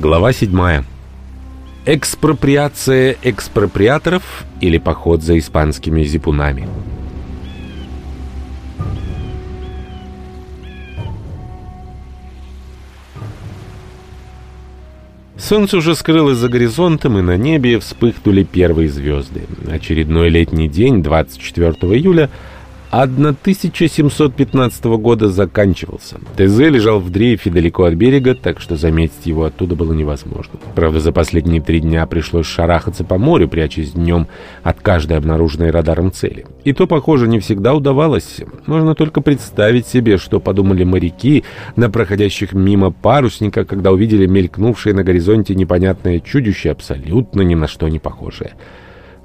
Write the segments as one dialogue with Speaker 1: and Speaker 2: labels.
Speaker 1: Глава 7. Экспроприация экспроприаторов или поход за испанскими зипунами. Солнце уже скрылось за горизонтом, и на небе вспыхнули первые звезды. Очередной летний день, 24 июля, 1715 года заканчивался. ТЗ лежал в дрейфе далеко от берега, так что заметить его оттуда было невозможно. Правда, за последние три дня пришлось шарахаться по морю, прячась днем от каждой обнаруженной радаром цели. И то, похоже, не всегда удавалось. Можно только представить себе, что подумали моряки на проходящих мимо парусника, когда увидели мелькнувшее на горизонте непонятное чудище, абсолютно ни на что не похожее.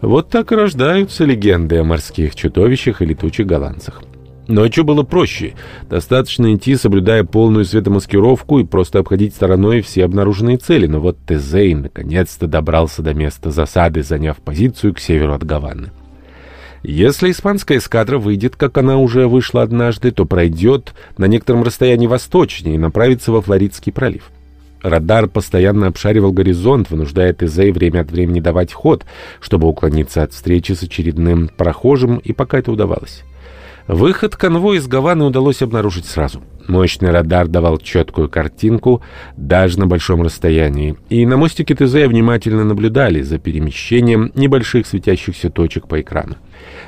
Speaker 1: Вот так и рождаются легенды о морских чудовищах и летучих голландцах. Ночью было проще. Достаточно идти, соблюдая полную светомаскировку и просто обходить стороной все обнаруженные цели. Но вот Тезей наконец-то добрался до места засады, заняв позицию к северу от Гаваны. Если испанская эскадра выйдет, как она уже вышла однажды, то пройдет на некотором расстоянии восточнее и направится во Флоридский пролив. Радар постоянно обшаривал горизонт, вынуждая Тезей время от времени давать ход, чтобы уклониться от встречи с очередным прохожим, и пока это удавалось. Выход конвоя из Гаваны удалось обнаружить сразу. Мощный радар давал четкую картинку даже на большом расстоянии, и на мостике ТЗ внимательно наблюдали за перемещением небольших светящихся точек по экрану.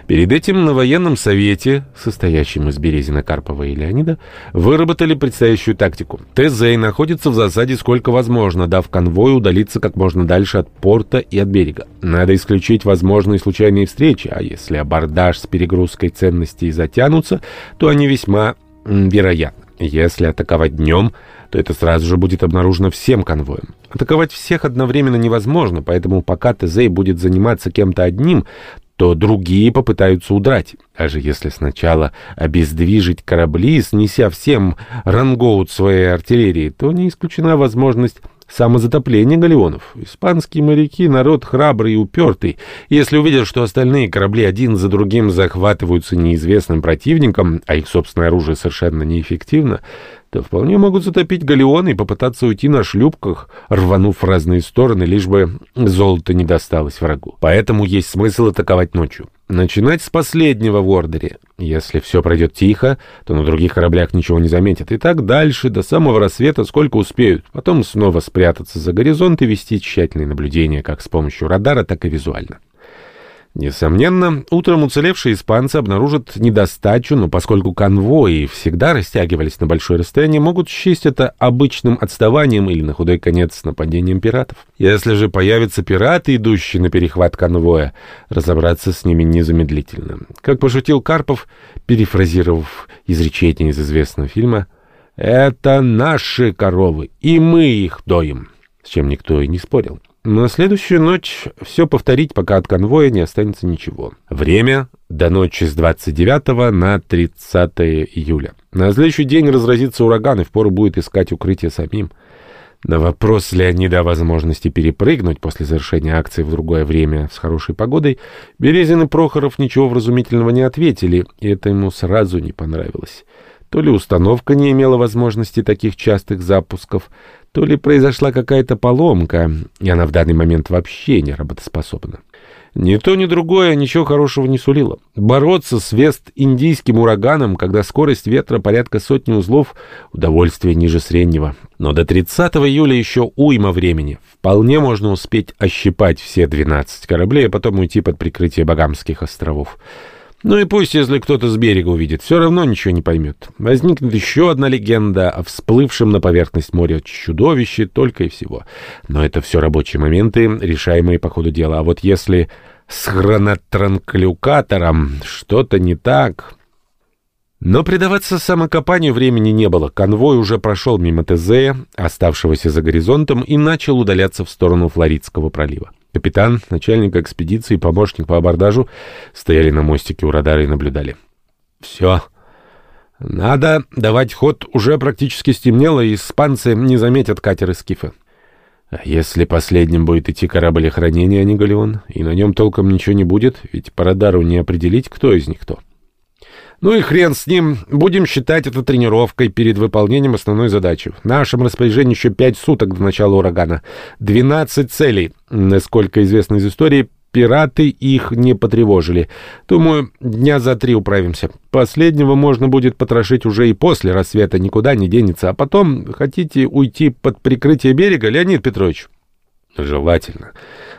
Speaker 1: Перед этим на военном совете, состоящем из Березина, Карпова и Леонида, выработали предстоящую тактику. ТЗ находится в засаде сколько возможно, дав конвою удалиться как можно дальше от порта и от берега. Надо исключить возможные случайные встречи, а если абордаж с перегрузкой ценностей затянутся, то они весьма вероятны. Если атаковать днем, то это сразу же будет обнаружено всем конвоем. Атаковать всех одновременно невозможно, поэтому пока ТЗ будет заниматься кем-то одним, то другие попытаются удрать. Даже если сначала обездвижить корабли, снеся всем рангоут своей артиллерии, то не исключена возможность самозатопления галеонов. Испанские моряки — народ храбрый и упертый. Если увидят, что остальные корабли один за другим захватываются неизвестным противником, а их собственное оружие совершенно неэффективно, то вполне могут затопить галеоны и попытаться уйти на шлюпках, рванув в разные стороны, лишь бы золото не досталось врагу. Поэтому есть смысл атаковать ночью. Начинать с последнего в ордере. Если все пройдет тихо, то на других кораблях ничего не заметят. И так дальше, до самого рассвета, сколько успеют. Потом снова спрятаться за горизонт и вести тщательные наблюдения как с помощью радара, так и визуально. Несомненно, утром уцелевшие испанцы обнаружат недостачу, но поскольку конвои всегда растягивались на большое расстояние, могут счесть это обычным отставанием или, на худой конец, нападением пиратов. Если же появятся пираты, идущие на перехват конвоя, разобраться с ними незамедлительно. Как пошутил Карпов, перефразировав изречение из известного фильма «Это наши коровы, и мы их доим», с чем никто и не спорил. На следующую ночь все повторить, пока от конвоя не останется ничего. Время до ночи с 29 на 30 июля. На следующий день разразится ураган, и впору будет искать укрытие самим. На вопрос Леонида о возможности перепрыгнуть после завершения акции в другое время с хорошей погодой, Березин и Прохоров ничего вразумительного не ответили, и это ему сразу не понравилось. То ли установка не имела возможности таких частых запусков, то ли произошла какая-то поломка, и она в данный момент вообще не работоспособна. Ни то, ни другое ничего хорошего не сулило. Бороться с вест-индийским ураганом, когда скорость ветра порядка сотни узлов, удовольствие ниже среднего. Но до 30 июля еще уйма времени. Вполне можно успеть ощипать все 12 кораблей, а потом уйти под прикрытие Багамских островов. Ну и пусть, если кто-то с берега увидит, все равно ничего не поймет. Возникнет еще одна легенда о всплывшем на поверхность моря чудовище, только и всего. Но это все рабочие моменты, решаемые по ходу дела. А вот если с хронотранклюкатором что-то не так... Но предаваться самокопанию времени не было. Конвой уже прошел мимо ТЗ, оставшегося за горизонтом, и начал удаляться в сторону Флоридского пролива. Капитан, начальник экспедиции помощник по абордажу стояли на мостике у радара и наблюдали. «Все. Надо давать ход. Уже практически стемнело, и испанцы не заметят катер из Скифа. А если последним будет идти корабль охранения, а не галеон, и на нем толком ничего не будет, ведь по радару не определить, кто из них кто». Ну и хрен с ним. Будем считать это тренировкой перед выполнением основной задачи. В нашем распоряжении еще пять суток до начала урагана. Двенадцать целей. Насколько известно из истории, пираты их не потревожили. Думаю, дня за три управимся. Последнего можно будет потрошить уже и после рассвета, никуда не денется. А потом, хотите уйти под прикрытие берега, Леонид Петрович? Желательно.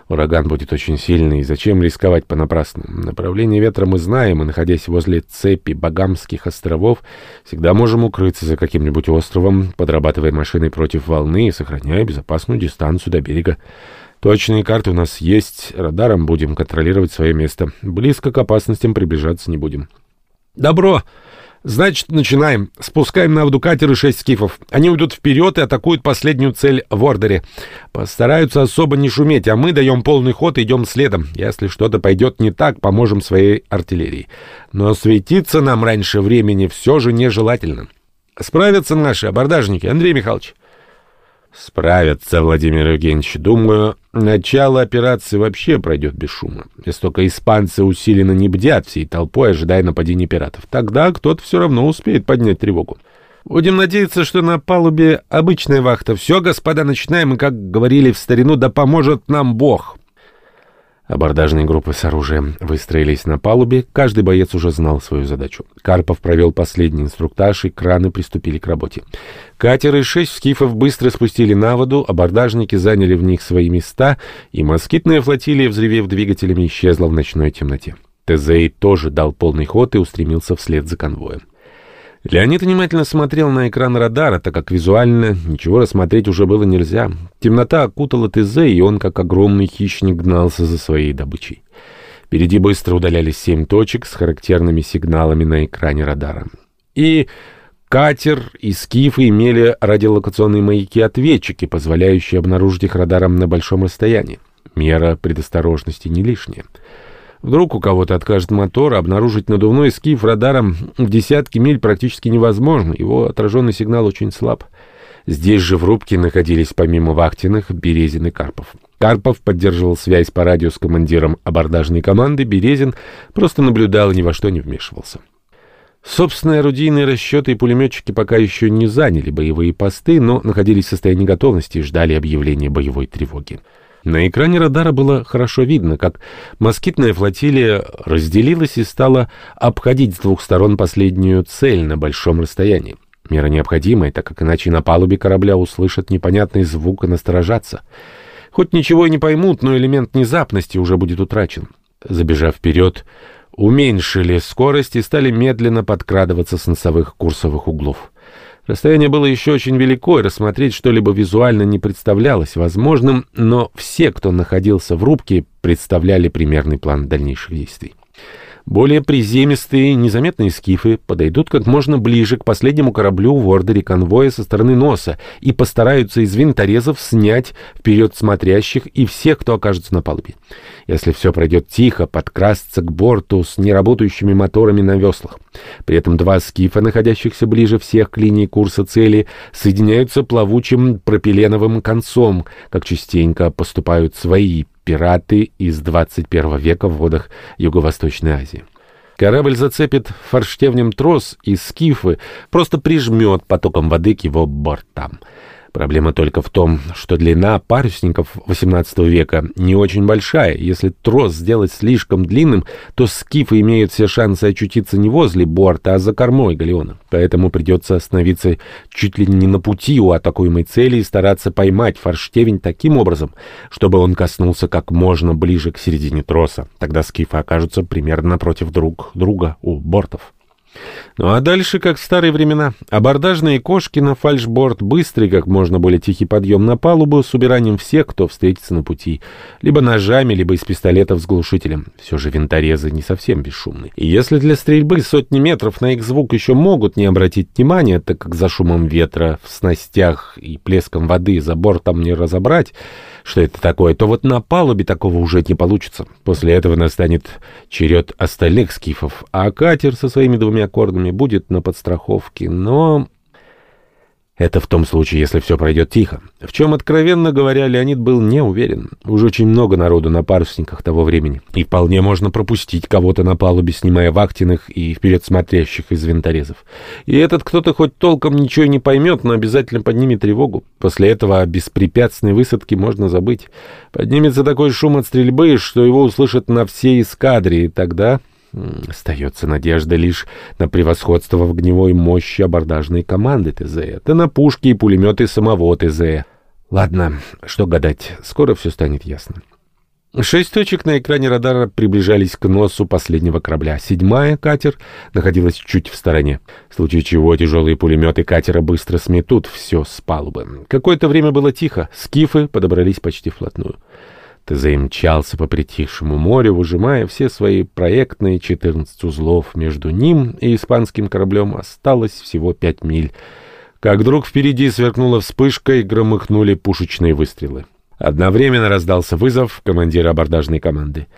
Speaker 1: Ураган будет очень сильный, и зачем рисковать понапрасну? Направление ветра мы знаем, и, находясь возле цепи Багамских островов, всегда можем укрыться за каким-нибудь островом, подрабатывая машиной против волны и сохраняя безопасную дистанцию до берега. Точные карты у нас есть, радаром будем контролировать свое место. Близко к опасностям приближаться не будем. Добро! Значит, начинаем. Спускаем на воду катеры шесть скифов. Они уйдут вперед и атакуют последнюю цель в ордере. Постараются особо не шуметь, а мы даем полный ход и идем следом. Если что-то пойдет не так, поможем своей артиллерии. Но светиться нам раньше времени все же нежелательно. Справятся наши абордажники, Андрей Михайлович? Справятся, Владимир Евгеньевич. Думаю, начало операции вообще пройдет без шума. Если только испанцы усиленно не бдят всей толпой, ожидая нападения пиратов. Тогда кто-то все равно успеет поднять тревогу. Будем надеяться, что на палубе обычная вахта. Все, господа, начинаем, и, как говорили в старину, да поможет нам Бог. Абордажные группы с оружием выстроились на палубе, каждый боец уже знал свою задачу. Карпов провел последний инструктаж, и краны приступили к работе. Катеры шесть скифов быстро спустили на воду, абордажники заняли в них свои места, и москитная флотилия, взревев двигателями, исчезла в ночной темноте. Тезей тоже дал полный ход и устремился вслед за конвоем. Леонид внимательно смотрел на экран радара, так как визуально ничего рассмотреть уже было нельзя. Темнота окутала ТЗ, и он, как огромный хищник, гнался за своей добычей. Впереди быстро удалялись семь точек с характерными сигналами на экране радара. И катер и скифы имели радиолокационные маяки-ответчики, позволяющие обнаружить их радаром на большом расстоянии. Мера предосторожности не лишняя. Вдруг у кого-то откажет мотор, а обнаружить надувной скиф радаром в десятки миль практически невозможно, его отраженный сигнал очень слаб. Здесь же в рубке находились помимо Вахтиных Березин и Карпов. Карпов поддерживал связь по радио с командиром абордажной команды, Березин просто наблюдал и ни во что не вмешивался. Собственные орудийные расчеты и пулеметчики пока еще не заняли боевые посты, но находились в состоянии готовности и ждали объявления боевой тревоги. На экране радара было хорошо видно, как москитная флотилия разделилась и стала обходить с двух сторон последнюю цель на большом расстоянии. Мера необходимая, так как иначе на палубе корабля услышат непонятный звук и насторожатся. Хоть ничего и не поймут, но элемент внезапности уже будет утрачен. Забежав вперед, уменьшили скорость и стали медленно подкрадываться с носовых курсовых углов. Расстояние было еще очень велико, и рассмотреть что-либо визуально не представлялось возможным, но все, кто находился в рубке, представляли примерный план дальнейших действий. Более приземистые, незаметные скифы подойдут как можно ближе к последнему кораблю в ордере конвоя со стороны носа и постараются из винторезов снять вперед смотрящих и всех, кто окажется на палубе. Если все пройдет тихо, подкрасться к борту с неработающими моторами на веслах. При этом два скифа, находящихся ближе всех к линии курса цели, соединяются плавучим пропиленовым концом, как частенько поступают свои пираты из 21 века в водах Юго-Восточной Азии. Корабль зацепит форштевнем трос, и скифы просто прижмет потоком воды к его бортам. Проблема только в том, что длина парусников XVIII века не очень большая. Если трос сделать слишком длинным, то скифы имеют все шансы очутиться не возле борта, а за кормой галеона. Поэтому придется остановиться чуть ли не на пути у атакуемой цели и стараться поймать форштевень таким образом, чтобы он коснулся как можно ближе к середине троса. Тогда скифы окажутся примерно напротив друг друга у бортов. Ну а дальше, как в старые времена, абордажные кошки на фальшборд, быстрый, как можно более тихий подъем на палубу с убиранием всех, кто встретится на пути, либо ножами, либо из пистолетов с глушителем. Все же винторезы не совсем бесшумны. И если для стрельбы сотни метров на их звук еще могут не обратить внимания, так как за шумом ветра в снастях и плеском воды за бортом не разобрать, что это такое, то вот на палубе такого уже не получится. После этого настанет черед остальных скифов, а катер со своими двумя аккордами будет на подстраховке, но... Это в том случае, если все пройдет тихо. В чем, откровенно говоря, Леонид был не уверен. Уж очень много народу на парусниках того времени. И вполне можно пропустить кого-то на палубе, снимая вахтенных и вперед смотрящих из винторезов. И этот кто-то хоть толком ничего не поймет, но обязательно поднимет тревогу. После этого о беспрепятственной высадке можно забыть. Поднимется такой шум от стрельбы, что его услышат на всей эскадре, и тогда... Остается надежда лишь на превосходство в огневой мощи абордажной команды ТЗ. Это на пушки и пулеметы самого ТЗ. Ладно, что гадать, скоро все станет ясно. Шесть точек на экране радара приближались к носу последнего корабля. Седьмая, катер, находилась чуть в стороне. В случае чего тяжелые пулеметы катера быстро сметут все с палубы. Какое-то время было тихо, скифы подобрались почти вплотную. ТЗ мчался по притихшему морю, выжимая все свои проектные 14 узлов. Между ним и испанским кораблем осталось всего пять миль. Как вдруг впереди сверкнула вспышка и громыхнули пушечные выстрелы. Одновременно раздался вызов командира абордажной команды.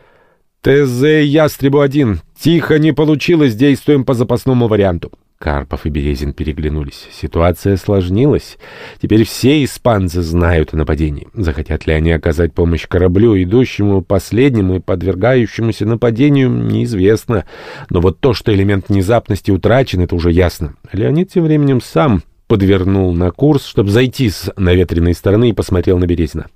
Speaker 1: «ТЗ Ястребу-1! Тихо не получилось, действуем по запасному варианту!» Карпов и Березин переглянулись. Ситуация сложнилась. Теперь все испанцы знают о нападении. Захотят ли они оказать помощь кораблю, идущему последнему и подвергающемуся нападению, неизвестно. Но вот то, что элемент внезапности утрачен, это уже ясно. Леонид тем временем сам подвернул на курс, чтобы зайти с наветренной стороны и посмотрел на Березина.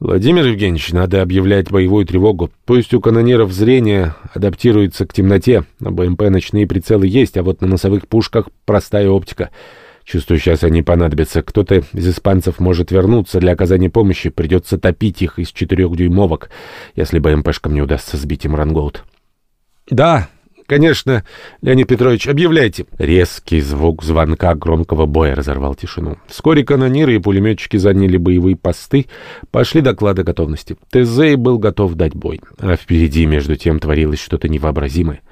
Speaker 1: Владимир Евгеньевич, надо объявлять боевую тревогу. Пусть у канонеров зрение адаптируется к темноте. На БМП ночные прицелы есть, а вот на носовых пушках простая оптика. Чувствую, сейчас они понадобятся. Кто-то из испанцев может вернуться для оказания помощи. Придется топить их из четырехдюймовок, если БМПшкам не удастся сбить им рангоут. «Да, «Конечно, Леонид Петрович, объявляйте». Резкий звук звонка громкого боя разорвал тишину. Вскоре канониры и пулеметчики заняли боевые посты, пошли доклады готовности. Тезей был готов дать бой. А впереди, между тем, творилось что-то невообразимое.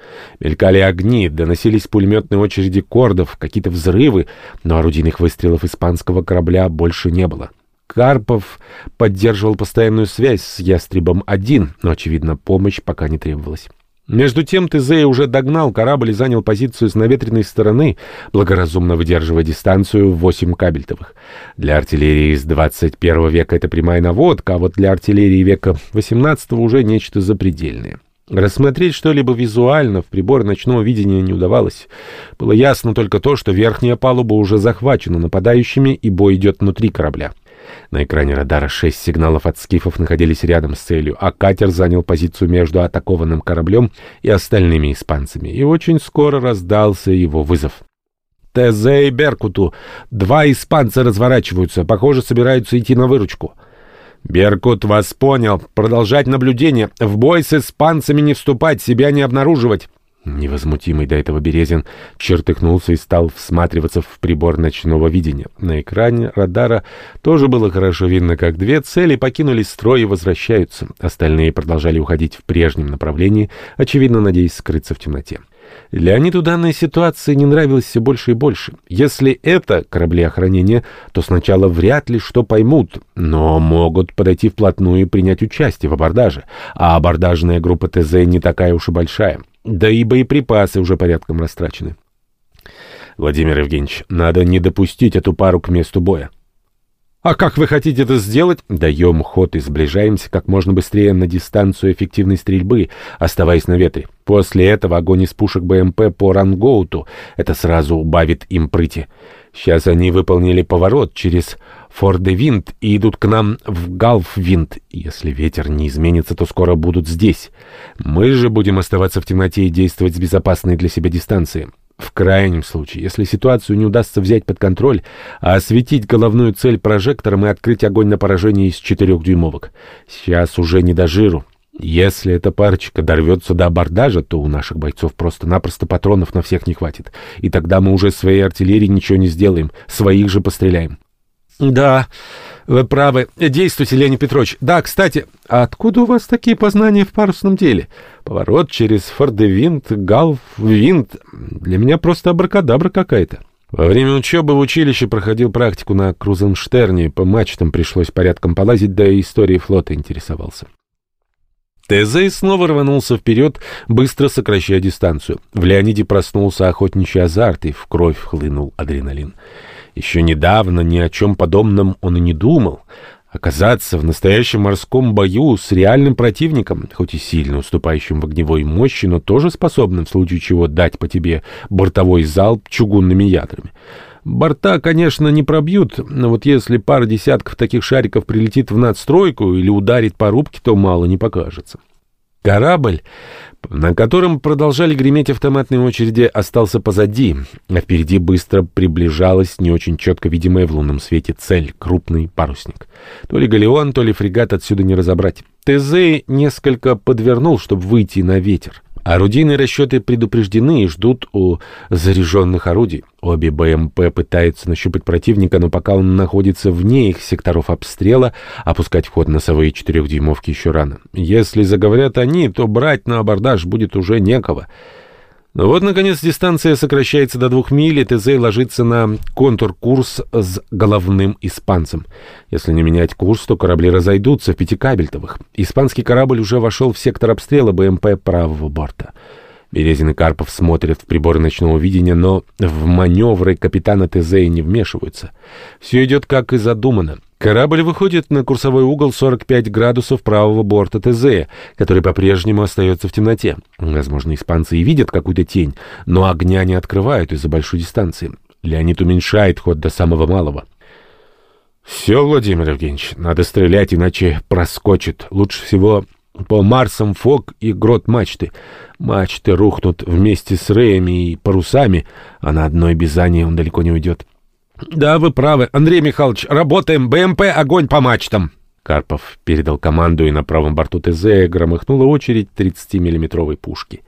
Speaker 1: Мелькали огни, доносились пулеметные очереди кордов, какие-то взрывы, но орудийных выстрелов испанского корабля больше не было. Карпов поддерживал постоянную связь с «Ястребом-1», но, очевидно, помощь пока не требовалась. Между тем Тезея уже догнал корабль и занял позицию с наветренной стороны, благоразумно выдерживая дистанцию в 8 кабельтовых. Для артиллерии из 21 века это прямая наводка, а вот для артиллерии века 18 уже нечто запредельное. Рассмотреть что-либо визуально в прибор ночного видения не удавалось. Было ясно только то, что верхняя палуба уже захвачена нападающими, и бой идет внутри корабля. На экране радара шесть сигналов от скифов находились рядом с целью, а катер занял позицию между атакованным кораблем и остальными испанцами, и очень скоро раздался его вызов. ТЗ и Беркуту. Два испанца разворачиваются, похоже, собираются идти на выручку. «Беркут вас понял. Продолжать наблюдение. В бой с испанцами не вступать, себя не обнаруживать». Невозмутимый до этого Березин чертыхнулся и стал всматриваться в прибор ночного видения. На экране радара тоже было хорошо видно, как две цели покинули строй и возвращаются. Остальные продолжали уходить в прежнем направлении, очевидно, надеясь скрыться в темноте. Леониду данная ситуация не нравилась все больше и больше. Если это корабли охранения, то сначала вряд ли что поймут, но могут подойти вплотную и принять участие в абордаже. А абордажная группа ТЗ не такая уж и большая. Да и боеприпасы уже порядком растрачены. Владимир Евгеньевич, надо не допустить эту пару к месту боя. А как вы хотите это сделать? Даем ход и сближаемся как можно быстрее на дистанцию эффективной стрельбы, оставаясь на ветре. После этого огонь из пушек БМП по рангоуту. Это сразу убавит им прыти. Сейчас они выполнили поворот через Фордевинт и идут к нам в Галфвинт. Если ветер не изменится, то скоро будут здесь. Мы же будем оставаться в темноте и действовать с безопасной для себя дистанции. В крайнем случае, если ситуацию не удастся взять под контроль, а осветить головную цель прожектором и открыть огонь на поражение из четырех дюймовок. Сейчас уже не до жиру. Если эта парочка дорвется до абордажа, то у наших бойцов просто-напросто патронов на всех не хватит. И тогда мы уже своей артиллерии ничего не сделаем, своих же постреляем. Да, вы правы. Действуйте, Леонид Петрович. Да, кстати, а откуда у вас такие познания в парусном деле? Поворот через Фордевинт, Галфвинт. Для меня просто абракадабра какая-то. Во время учебы в училище проходил практику на Крузенштерне. По мачтам пришлось порядком полазить, да и историей флота интересовался. Тезей снова рванулся вперед, быстро сокращая дистанцию. В Леониде проснулся охотничий азарт, и в кровь хлынул адреналин. Еще недавно ни о чем подобном он и не думал. Оказаться в настоящем морском бою с реальным противником, хоть и сильно уступающим в огневой мощи, но тоже способным в случае чего дать по тебе бортовой залп чугунными ядрами. Борта, конечно, не пробьют, но вот если пара десятков таких шариков прилетит в надстройку или ударит по рубке, то мало не покажется. Корабль, на котором продолжали греметь автоматные очереди, остался позади, а впереди быстро приближалась не очень четко видимая в лунном свете цель — крупный парусник. То ли галеон, то ли фрегат отсюда не разобрать. ТЗ несколько подвернул, чтобы выйти на ветер. Орудийные расчеты предупреждены и ждут у заряженных орудий. Обе БМП пытаются нащупать противника, но пока он находится вне их секторов обстрела, опускать вход носовые четырехдюймовки еще рано. Если заговорят они, то брать на абордаж будет уже некого. Но вот, наконец, дистанция сокращается до двух миль, и ТЗ ложится на контур-курс с головным испанцем. Если не менять курс, то корабли разойдутся в пятикабельтовых. Испанский корабль уже вошел в сектор обстрела БМП правого борта. Березин и Карпов смотрят в приборы ночного видения, но в маневры капитана ТЗ не вмешиваются. Все идет как и задумано. Корабль выходит на курсовой угол 45 градусов правого борта ТЗ, который по-прежнему остается в темноте. Возможно, испанцы и видят какую-то тень, но огня не открывают из-за большой дистанции. Леонид уменьшает ход до самого малого. «Все, Владимир Евгеньевич, надо стрелять, иначе проскочит. Лучше всего по Марсам фок и грот мачты. Мачты рухнут вместе с реями и парусами, а на одной бизане он далеко не уйдет». Да, вы правы. Андрей Михайлович, работаем. БМП, огонь по мачтам. Карпов передал команду, и на правом борту ТЗ громыхнула очередь 30-миллиметровой пушки.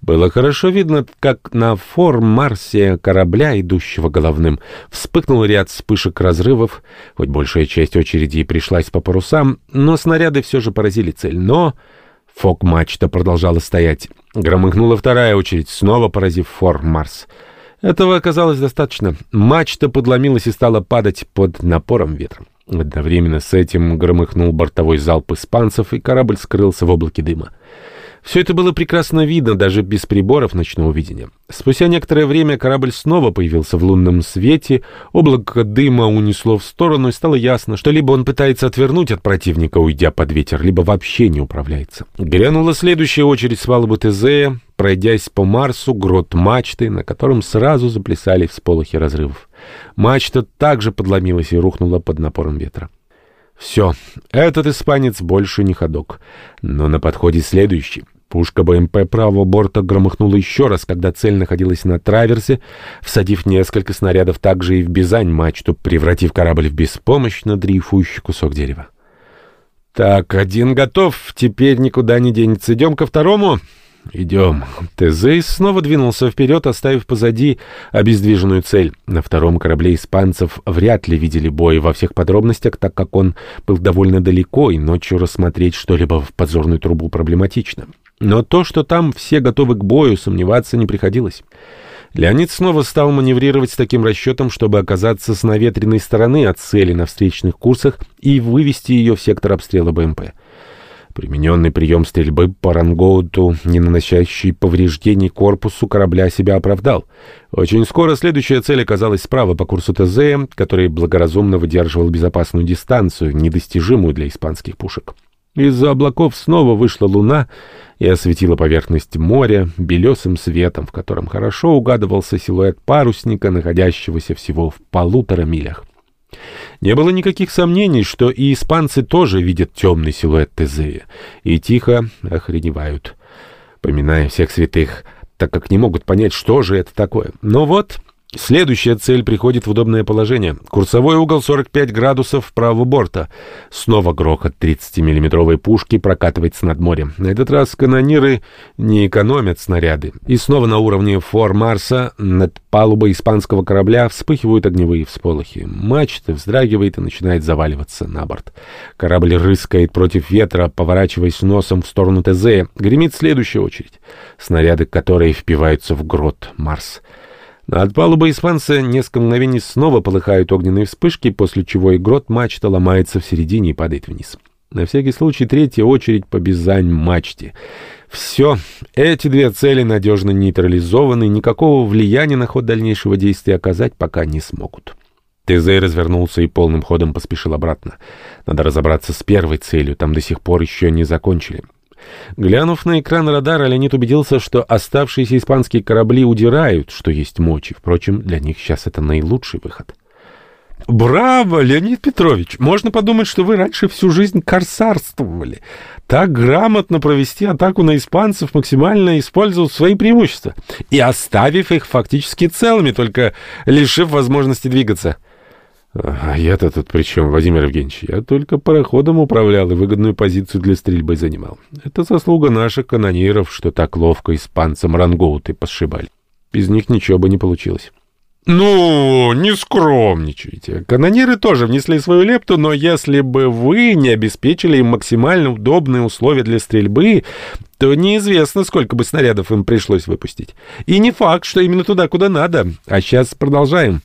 Speaker 1: Было хорошо видно, как на форм-марсе корабля, идущего головным, вспыхнул ряд вспышек разрывов, хоть большая часть очереди и пришлась по парусам, но снаряды все же поразили цель. Но фок-мачта продолжала стоять. Громыхнула вторая очередь, снова поразив форм-марс. Этого оказалось достаточно. Мачта подломилась и стала падать под напором ветра. Одновременно с этим громыхнул бортовой залп испанцев, и корабль скрылся в облаке дыма. Все это было прекрасно видно, даже без приборов ночного видения. Спустя некоторое время корабль снова появился в лунном свете, облако дыма унесло в сторону, и стало ясно, что либо он пытается отвернуть от противника, уйдя под ветер, либо вообще не управляется. Грянула следующая очередь с палубы ТЗ, пройдясь по Марсу, грот мачты, на котором сразу заплясали всполохи разрывов. Мачта также подломилась и рухнула под напором ветра. Все, этот испанец больше не ходок. Но на подходе следующий. Пушка БМП правого борта громыхнула еще раз, когда цель находилась на траверсе, всадив несколько снарядов также и в Бизань-мачту, превратив корабль в беспомощно дрейфующий кусок дерева. «Так, один готов, теперь никуда не денется. Идем ко второму?» «Идем». Тезей снова двинулся вперед, оставив позади обездвиженную цель. На втором корабле испанцев вряд ли видели бой во всех подробностях, так как он был довольно далеко, и ночью рассмотреть что-либо в подзорную трубу проблематично. Но то, что там все готовы к бою, сомневаться не приходилось. Леонид снова стал маневрировать с таким расчетом, чтобы оказаться с наветренной стороны от цели на встречных курсах и вывести ее в сектор обстрела БМП. Примененный прием стрельбы по рангоуту, не наносящий повреждений корпусу корабля, себя оправдал. Очень скоро следующая цель оказалась справа по курсу ТЗ, который благоразумно выдерживал безопасную дистанцию, недостижимую для испанских пушек. Из-за облаков снова вышла луна и осветила поверхность моря белесым светом, в котором хорошо угадывался силуэт парусника, находящегося всего в полутора милях. Не было никаких сомнений, что и испанцы тоже видят темный силуэт Тезея и тихо охреневают, поминая всех святых, так как не могут понять, что же это такое. Но вот Следующая цель приходит в удобное положение. Курсовой угол 45 градусов правого борта. Снова грохот 30-миллиметровой пушки прокатывается над морем. На этот раз канониры не экономят снаряды. И снова на уровне фор Марса над палубой испанского корабля вспыхивают огневые всполохи. Мачта вздрагивает и начинает заваливаться на борт. Корабль рыскает против ветра, поворачиваясь носом в сторону ТЗ. Гремит следующая очередь. Снаряды, которые впиваются в грот Марс. От палубы испанца несколько мгновений снова полыхают огненные вспышки, после чего и грот мачта ломается в середине и падает вниз. На всякий случай третья очередь по Бизань-мачте. Все, эти две цели надежно нейтрализованы, никакого влияния на ход дальнейшего действия оказать пока не смогут. Тезей развернулся и полным ходом поспешил обратно. Надо разобраться с первой целью, там до сих пор еще не закончили. Глянув на экран радара, Леонид убедился, что оставшиеся испанские корабли удирают, что есть мочи. Впрочем, для них сейчас это наилучший выход. «Браво, Леонид Петрович! Можно подумать, что вы раньше всю жизнь корсарствовали. Так грамотно провести атаку на испанцев, максимально использовав свои преимущества и оставив их фактически целыми, только лишив возможности двигаться». «А я-то тут при чем, Владимир Евгеньевич? Я только пароходом управлял и выгодную позицию для стрельбы занимал. Это заслуга наших канониров, что так ловко испанцам рангоуты посшибали. Без них ничего бы не получилось». «Ну, не скромничайте. Канониры тоже внесли свою лепту, но если бы вы не обеспечили им максимально удобные условия для стрельбы, то неизвестно, сколько бы снарядов им пришлось выпустить. И не факт, что именно туда, куда надо. А сейчас продолжаем».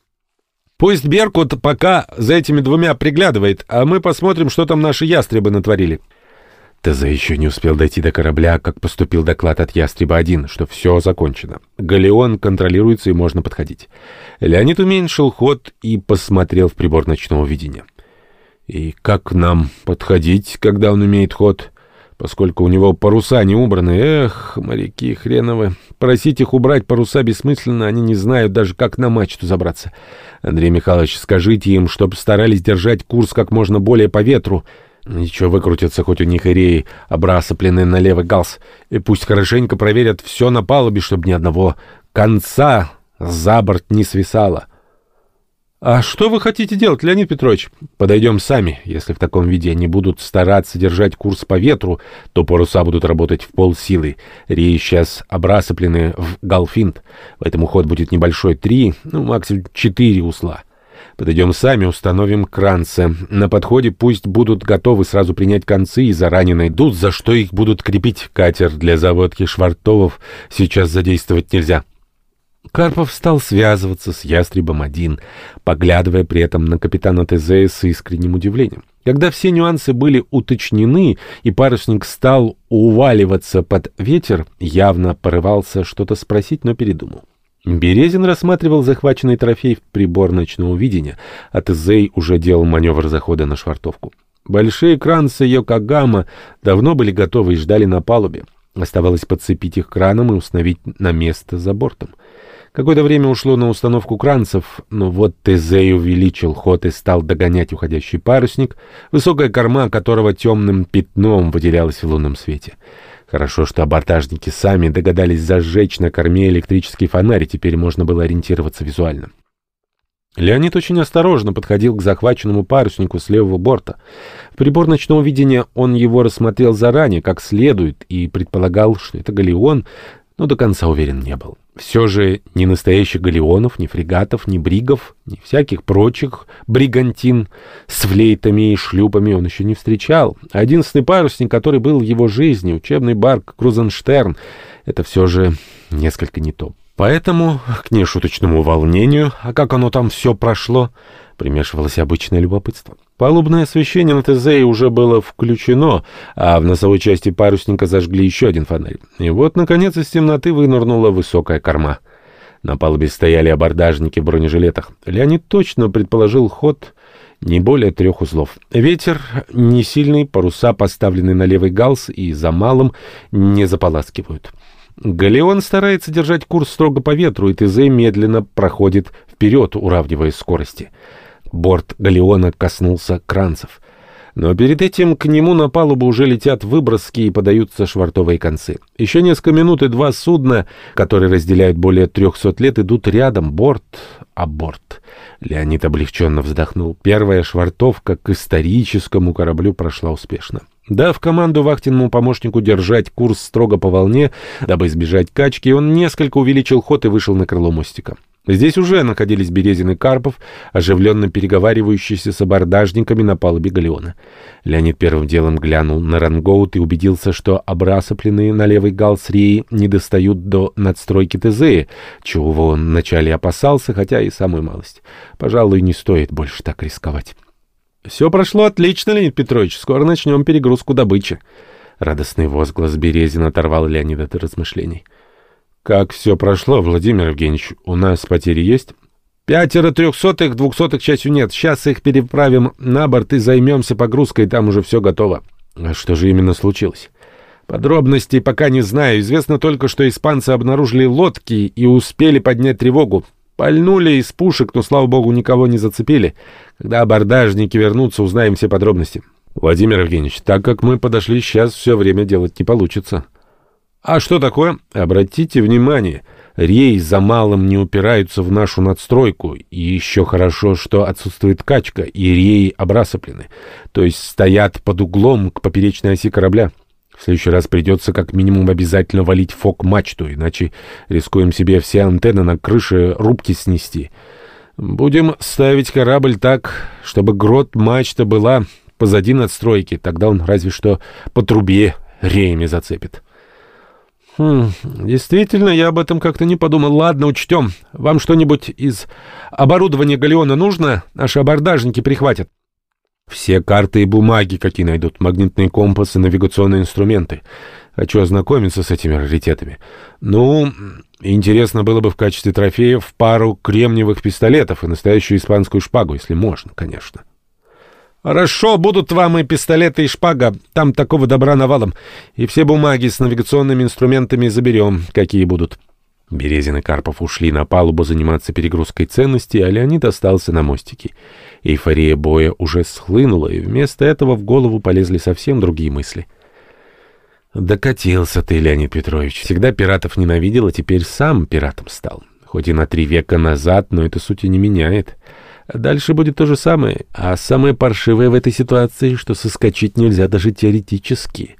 Speaker 1: Пусть Беркут пока за этими двумя приглядывает, а мы посмотрим, что там наши ястребы натворили. ТЗ еще не успел дойти до корабля, как поступил доклад от Ястреба-1, что все закончено. Галеон контролируется и можно подходить. Леонид уменьшил ход и посмотрел в прибор ночного видения. И как нам подходить, когда он умеет ход? Поскольку у него паруса не убраны. Эх, моряки хреновы. Просить их убрать паруса бессмысленно, они не знают даже, как на мачту забраться. Андрей Михайлович, скажите им, чтобы старались держать курс как можно более по ветру. Ничего, выкрутятся, хоть у них и реи обрасоплены на левый галс. И пусть хорошенько проверят все на палубе, чтобы ни одного конца за борт не свисало. — «А что вы хотите делать, Леонид Петрович?» «Подойдем сами. Если в таком виде они будут стараться держать курс по ветру, то паруса будут работать в полсилы. Реи сейчас обрасоплены в галфинт, поэтому ход будет небольшой, три, ну, максимум четыре усла. Подойдем сами, установим кранцы. На подходе пусть будут готовы сразу принять концы и заранее найдут, за что их будут крепить. Катер для заводки швартовов сейчас задействовать нельзя». Карпов стал связываться с Ястребом-1, поглядывая при этом на капитана ТЗ с искренним удивлением. Когда все нюансы были уточнены, и парусник стал уваливаться под ветер, явно порывался что-то спросить, но передумал. Березин рассматривал захваченный трофей в прибор ночного видения, а Тезей уже делал маневр захода на швартовку. Большие кранцы Йокогама давно были готовы и ждали на палубе. Оставалось подцепить их краном и установить на место за бортом. Какое-то время ушло на установку кранцев, но вот Тезей увеличил ход и стал догонять уходящий парусник, высокая корма которого темным пятном выделялась в лунном свете. Хорошо, что абордажники сами догадались зажечь на корме электрический фонарь, и теперь можно было ориентироваться визуально. Леонид очень осторожно подходил к захваченному паруснику с левого борта. В прибор ночного видения он его рассмотрел заранее, как следует, и предполагал, что это галеон, но до конца уверен не был. Все же ни настоящих галеонов, ни фрегатов, ни бригов, ни всяких прочих бригантин с флейтами и шлюпами он еще не встречал. Единственный парусник, который был в его жизни, учебный барк Крузенштерн, это все же несколько не то. Поэтому к нешуточному волнению, а как оно там все прошло, примешивалось обычное любопытство. Палубное освещение на ТЗ уже было включено, а в носовой части парусника зажгли еще один фонарь. И вот, наконец, из темноты вынырнула высокая корма. На палубе стояли абордажники в бронежилетах. Леонид точно предположил ход не более трех узлов. Ветер не сильный, паруса поставлены на левый галс и за малым не заполаскивают. Галеон старается держать курс строго по ветру, и ТЗ медленно проходит вперед, уравнивая скорости. Борт галеона коснулся кранцев. Но перед этим к нему на палубу уже летят выброски и подаются швартовые концы. Еще несколько минут и два судна, которые разделяют более трехсот лет, идут рядом, борт а борт. Леонид облегченно вздохнул. Первая швартовка к историческому кораблю прошла успешно. Дав команду вахтенному помощнику держать курс строго по волне, дабы избежать качки, он несколько увеличил ход и вышел на крыло мостика. Здесь уже находились Березин и Карпов, оживленно переговаривающиеся с абордажниками на палубе галеона. Леонид первым делом глянул на рангоут и убедился, что обрасопленные на левый галс реи не достают до надстройки ТЗ, чего он вначале опасался, хотя и самую малость. Пожалуй, не стоит больше так рисковать. «Все прошло отлично, Леонид Петрович. Скоро начнем перегрузку добычи». Радостный возглас Березин оторвал Леонида от размышлений. «Как все прошло, Владимир Евгеньевич? У нас потери есть?» Пятеро трехсотых, двухсотых частью нет. Сейчас их переправим на борт и займемся погрузкой, там уже все готово. А что же именно случилось? Подробностей пока не знаю. Известно только, что испанцы обнаружили лодки и успели поднять тревогу. Пальнули из пушек, но, слава богу, никого не зацепили. Когда абордажники вернутся, узнаем все подробности. Владимир Евгеньевич, так как мы подошли, сейчас все время делать не получится. А что такое? Обратите внимание — Рей за малым не упираются в нашу надстройку, и еще хорошо, что отсутствует качка, и реи обрасоплены, то есть стоят под углом к поперечной оси корабля. В следующий раз придется как минимум обязательно валить фок-мачту, иначе рискуем себе все антенны на крыше рубки снести. Будем ставить корабль так, чтобы грот мачта была позади надстройки, тогда он разве что по трубе реями зацепит. Хм, действительно, я об этом как-то не подумал. Ладно, учтем. Вам что-нибудь из оборудования галеона нужно? Наши абордажники прихватят. Все карты и бумаги, какие найдут, магнитные компасы, навигационные инструменты. Хочу ознакомиться с этими раритетами. Ну, интересно было бы в качестве трофеев пару кремниевых пистолетов и настоящую испанскую шпагу, если можно, конечно. «Хорошо, будут вам и пистолеты, и шпага. Там такого добра навалом. И все бумаги с навигационными инструментами заберем, какие будут». Березин и Карпов ушли на палубу заниматься перегрузкой ценностей, а Леонид остался на мостике. Эйфория боя уже схлынула, и вместо этого в голову полезли совсем другие мысли. «Докатился ты, Леонид Петрович. Всегда пиратов ненавидел, а теперь сам пиратом стал. Хоть и на три века назад, но это сути не меняет». Дальше будет то же самое. А самое паршивое в этой ситуации, что соскочить нельзя даже теоретически.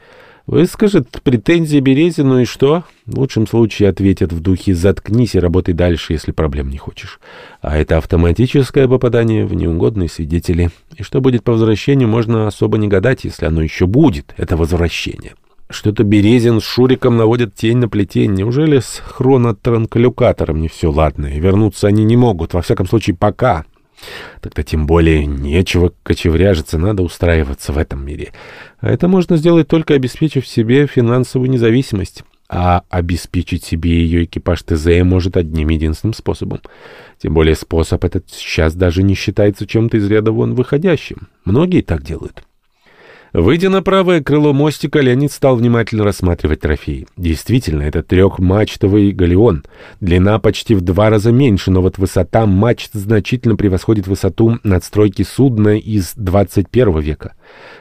Speaker 1: Выскажет претензии Березину и что? В лучшем случае ответят в духе «заткнись и работай дальше, если проблем не хочешь». А это автоматическое попадание в неугодные свидетели. И что будет по возвращению, можно особо не гадать, если оно еще будет, это возвращение. Что-то Березин с Шуриком наводят тень на плетень. Неужели с хронотранкалюкатором не все ладно? И вернуться они не могут, во всяком случае, пока. Тогда тем более нечего кочевряжиться, надо устраиваться в этом мире. А это можно сделать только обеспечив себе финансовую независимость. А обеспечить себе ее экипаж ТЗ может одним единственным способом. Тем более способ этот сейчас даже не считается чем-то из ряда вон выходящим. Многие так делают. Выйдя на правое крыло мостика, Леонид стал внимательно рассматривать трофеи. Действительно, это трехмачтовый галеон. Длина почти в два раза меньше, но вот высота мачт значительно превосходит высоту надстройки судна из 21 века.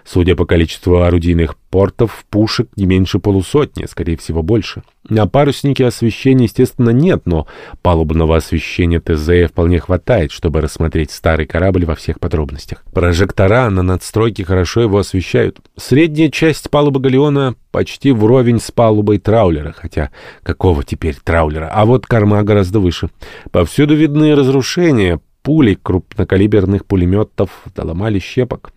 Speaker 1: Судя по количеству орудийных портов, пушек не меньше полусотни, скорее всего больше. На паруснике освещения, естественно, нет, но палубного освещения ТЗ вполне хватает, чтобы рассмотреть старый корабль во всех подробностях. Прожектора на надстройке хорошо его освещают. Средняя часть палубы галеона почти вровень с палубой траулера, хотя какого теперь траулера, а вот корма гораздо выше. Повсюду видны разрушения, пули крупнокалиберных пулеметов доломали щепок.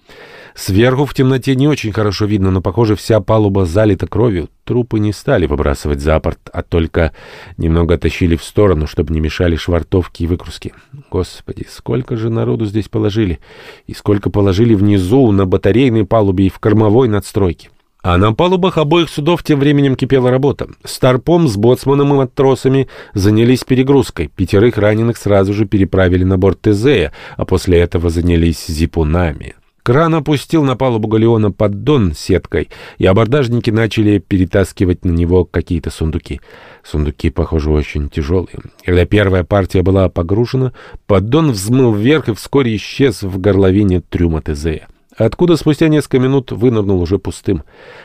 Speaker 1: Сверху в темноте не очень хорошо видно, но, похоже, вся палуба залита кровью. Трупы не стали выбрасывать за борт, а только немного оттащили в сторону, чтобы не мешали швартовки и выгрузки. Господи, сколько же народу здесь положили! И сколько положили внизу, на батарейной палубе и в кормовой надстройке. А на палубах обоих судов тем временем кипела работа. Старпом с боцманом и матросами занялись перегрузкой. Пятерых раненых сразу же переправили на борт Тезея, а после этого занялись зипунами. Кран опустил на палубу галеона поддон сеткой, и абордажники начали перетаскивать на него какие-то сундуки. Сундуки, похоже, очень тяжелые. Когда первая партия была погружена, поддон взмыл вверх и вскоре исчез в горловине трюма Тезея откуда спустя несколько минут вынырнул уже пустым.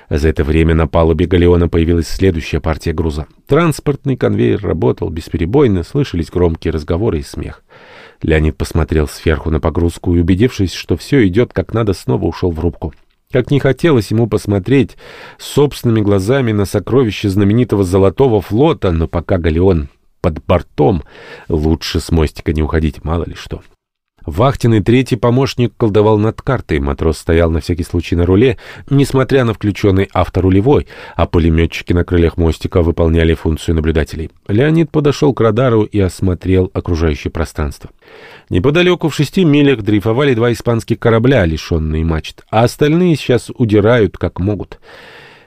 Speaker 1: За это время на палубе галеона появилась следующая партия груза. Транспортный конвейер работал бесперебойно, слышались громкие разговоры и смех. Леонид посмотрел сверху на погрузку и, убедившись, что все идет как надо, снова ушел в рубку. Как не хотелось ему посмотреть собственными глазами на сокровище знаменитого Золотого флота, но пока галеон под бортом, лучше с мостика не уходить, мало ли что. Вахтенный третий помощник колдовал над картой, матрос стоял на всякий случай на руле, несмотря на включенный авторулевой, а пулеметчики на крыльях мостика выполняли функцию наблюдателей. Леонид подошел к радару и осмотрел окружающее пространство. Неподалеку в шести милях дрейфовали два испанских корабля, лишенные мачт, а остальные сейчас удирают как могут.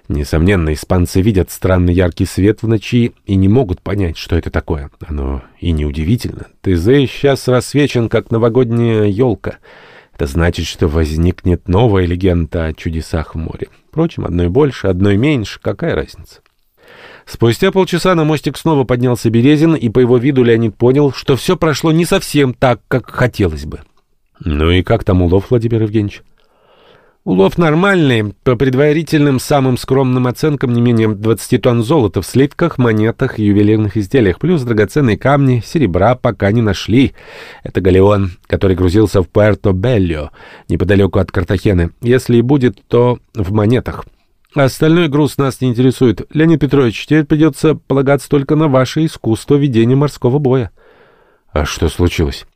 Speaker 1: Несомненно, испанцы видят странный яркий свет в ночи и не могут понять, что это такое. Оно и неудивительно. ТЗ сейчас рассвечен, как новогодняя елка. Это значит, что возникнет новая легенда о чудесах в море. Впрочем, одной больше, одной меньше. Какая разница? Спустя полчаса на мостик снова поднялся Березин, и по его виду Леонид понял, что все прошло не совсем так, как хотелось бы. «Ну и как там улов, Владимир Евгеньевич?» Улов нормальный, по предварительным самым скромным оценкам не менее 20 тонн золота в слитках, монетах и ювелирных изделиях, плюс драгоценные камни, серебра пока не нашли. Это галеон, который грузился в Пуэрто-Беллио, неподалеку от Картахены. Если и будет, то в монетах. Остальной груз нас не интересует. Леонид Петрович, теперь придется полагаться только на ваше искусство ведения морского боя. А что случилось?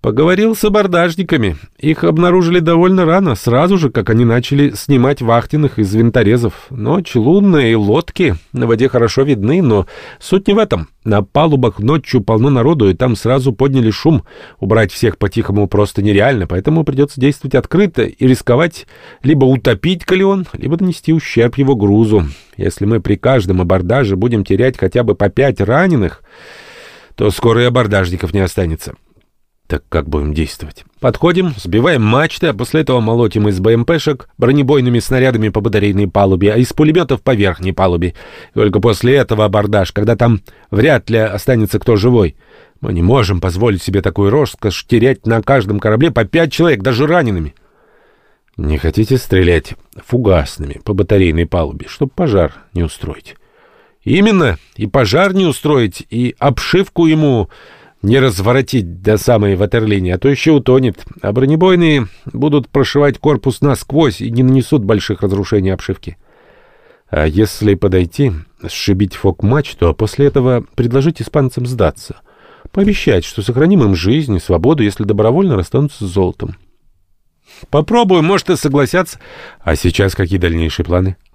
Speaker 1: Поговорил с абордажниками. Их обнаружили довольно рано, сразу же, как они начали снимать вахтенных из винторезов. Ночь лунная и лодки на воде хорошо видны, но суть не в этом. На палубах ночью полно народу, и там сразу подняли шум. Убрать всех по-тихому просто нереально, поэтому придется действовать открыто и рисковать либо утопить галеон, либо нанести ущерб его грузу. Если мы при каждом абордаже будем терять хотя бы по пять раненых, то скоро и абордажников не останется. Так как будем действовать? Подходим, сбиваем мачты, а после этого молотим из БМПшек бронебойными снарядами по батарейной палубе, а из пулеметов по верхней палубе. только после этого абордаж, когда там вряд ли останется кто живой. Мы не можем позволить себе такую роскошь терять на каждом корабле по пять человек, даже ранеными. Не хотите стрелять фугасными по батарейной палубе, чтобы пожар не устроить? Именно, и пожар не устроить, и обшивку ему не разворотить до самой ватерлинии, а то еще утонет. А бронебойные будут прошивать корпус насквозь и не нанесут больших разрушений обшивки. А если подойти, сшибить фок-мачту, а после этого предложить испанцам сдаться, пообещать, что сохраним им жизнь и свободу, если добровольно расстанутся с золотом. Попробуем, может, и согласятся. А сейчас какие дальнейшие планы? —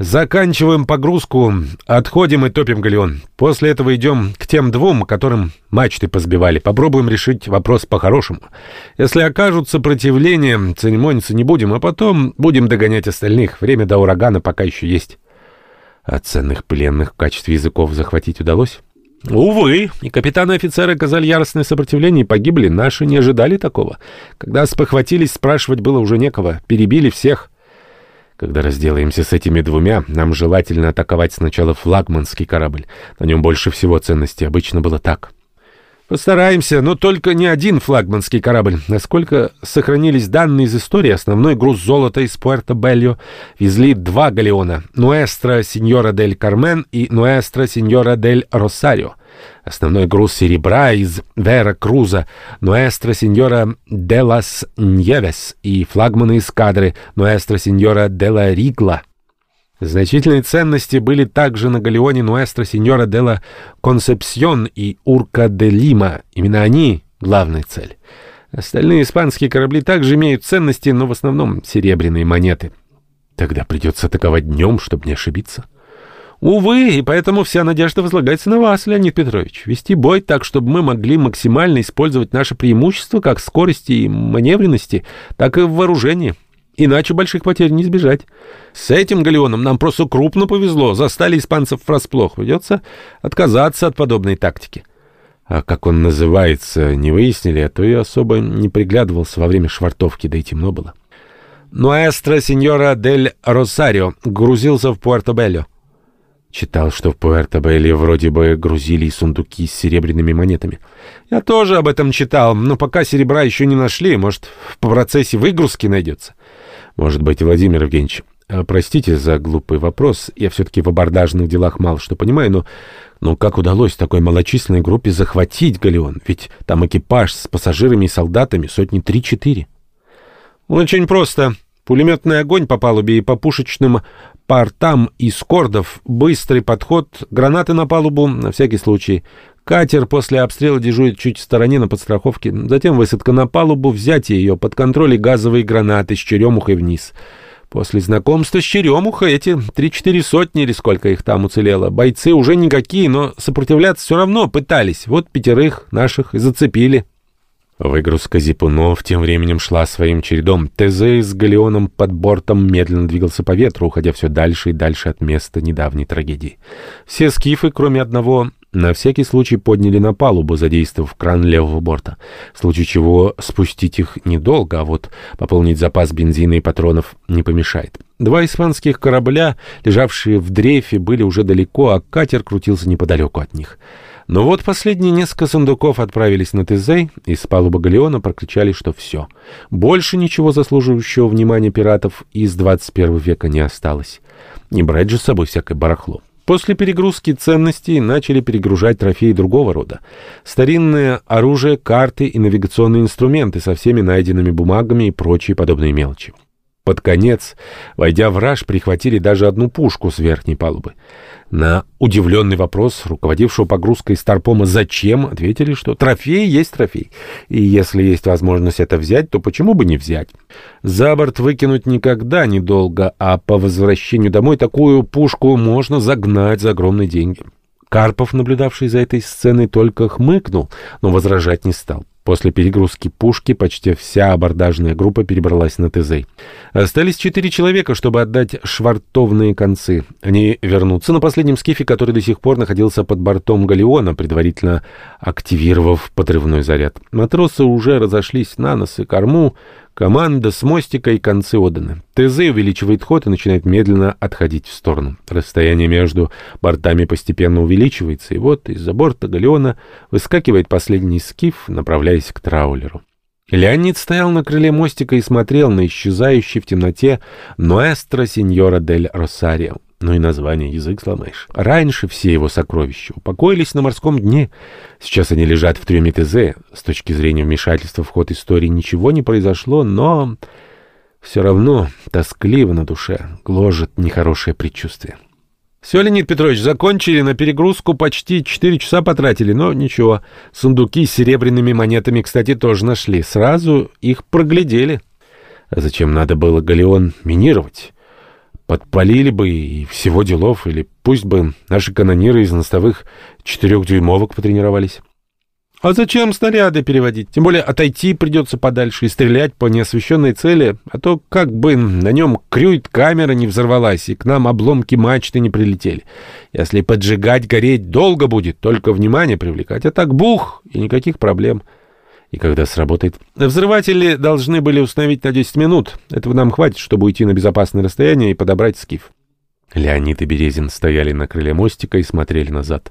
Speaker 1: Заканчиваем погрузку, отходим и топим галеон. После этого идем к тем двум, которым мачты позбивали. Попробуем решить вопрос по-хорошему. Если окажут сопротивление, церемониться не будем, а потом будем догонять остальных. Время до урагана пока еще есть. А ценных пленных в качестве языков захватить удалось? Увы, и капитаны и офицеры оказали яростное сопротивление и погибли. Наши не ожидали такого. Когда спохватились, спрашивать было уже некого. Перебили всех. Когда разделаемся с этими двумя, нам желательно атаковать сначала флагманский корабль. На нем больше всего ценностей. Обычно было так. Постараемся, но только не один флагманский корабль. Насколько сохранились данные из истории, основной груз золота из Пуэрто-Бельо везли два галеона — Нуэстро Синьора дель Кармен и Нуэстро Синьора дель Росарио. Основной груз серебра из Вера Круза, Нуэстро Синьора де лас Ньевес и флагманы эскадры Нуэстро Синьора де ла Ригла. Значительные ценности были также на галеоне Нуэстро Синьора де ла Консепсьон и Урка де Лима. Именно они — главная цель. Остальные испанские корабли также имеют ценности, но в основном серебряные монеты. Тогда придется атаковать днем, чтобы не ошибиться. Увы, и поэтому вся надежда возлагается на вас, Леонид Петрович. Вести бой так, чтобы мы могли максимально использовать наше преимущество как скорости и маневренности, так и в вооружении. Иначе больших потерь не избежать. С этим галеоном нам просто крупно повезло. Застали испанцев врасплох. Придется отказаться от подобной тактики. А как он называется, не выяснили, а то я особо не приглядывался во время швартовки, да и темно было. Нуэстро сеньора дель Росарио грузился в Пуэрто-Белло. Читал, что в Пуэрто-Белле вроде бы грузили сундуки с серебряными монетами. Я тоже об этом читал, но пока серебра еще не нашли, может, в процессе выгрузки найдется. Может быть, Владимир Евгеньевич, а, простите за глупый вопрос, я все-таки в абордажных делах мало что понимаю, но, но как удалось такой малочисленной группе захватить галеон? Ведь там экипаж с пассажирами и солдатами сотни три-четыре. Очень просто. Пулеметный огонь по палубе и по пушечным портам из кордов, быстрый подход, гранаты на палубу, на всякий случай. Катер после обстрела дежурит чуть в стороне на подстраховке, затем высадка на палубу, взятие ее под контроль и газовые гранаты с черемухой вниз. После знакомства с черемухой эти три-четыре сотни или сколько их там уцелело. Бойцы уже никакие, но сопротивляться все равно пытались. Вот пятерых наших и зацепили. Выгрузка зипунов тем временем шла своим чередом. ТЗ с галеоном под бортом медленно двигался по ветру, уходя все дальше и дальше от места недавней трагедии. Все скифы, кроме одного, на всякий случай подняли на палубу, задействовав кран левого борта. В случае чего спустить их недолго, а вот пополнить запас бензина и патронов не помешает. Два испанских корабля, лежавшие в дрейфе, были уже далеко, а катер крутился неподалеку от них. Но вот последние несколько сундуков отправились на Тезей, и с палубы Галеона прокричали, что все. Больше ничего заслуживающего внимания пиратов из 21 века не осталось. Не брать же с собой всякое барахло. После перегрузки ценностей начали перегружать трофеи другого рода. Старинное оружие, карты и навигационные инструменты со всеми найденными бумагами и прочие подобные мелочи. Под конец, войдя в раж, прихватили даже одну пушку с верхней палубы. На удивленный вопрос руководившего погрузкой Старпома «Зачем?» ответили, что трофей есть трофей. И если есть возможность это взять, то почему бы не взять? За борт выкинуть никогда недолго, а по возвращению домой такую пушку можно загнать за огромные деньги. Карпов, наблюдавший за этой сценой, только хмыкнул, но возражать не стал. После перегрузки пушки почти вся абордажная группа перебралась на ТЗ. Остались четыре человека, чтобы отдать швартовные концы. Они вернутся на последнем скифе, который до сих пор находился под бортом галеона, предварительно активировав подрывной заряд. Матросы уже разошлись на нос и корму, Команда с мостика и концы отданы. ТЗ увеличивает ход и начинает медленно отходить в сторону. Расстояние между бортами постепенно увеличивается, и вот из-за борта галеона выскакивает последний скиф, направляясь к траулеру. Леонид стоял на крыле мостика и смотрел на исчезающий в темноте Ноэстро Синьора дель Росарио. Ну и название язык сломаешь. Раньше все его сокровища упокоились на морском дне. Сейчас они лежат в трюме ТЗ. С точки зрения вмешательства в ход истории ничего не произошло, но все равно тоскливо на душе, гложет нехорошее предчувствие. Все, Леонид Петрович, закончили, на перегрузку почти четыре часа потратили, но ничего. Сундуки с серебряными монетами, кстати, тоже нашли. Сразу их проглядели. А зачем надо было галеон минировать? Подпалили бы и всего делов, или пусть бы наши канониры из настовых четырехдюймовок потренировались. А зачем снаряды переводить? Тем более отойти придется подальше и стрелять по неосвещенной цели, а то как бы на нем крюит камера не взорвалась, и к нам обломки мачты не прилетели. Если поджигать, гореть долго будет, только внимание привлекать, а так бух, и никаких проблем и когда сработает. Взрыватели должны были установить на 10 минут. Этого нам хватит, чтобы уйти на безопасное расстояние и подобрать скиф. Леонид и Березин стояли на крыле мостика и смотрели назад.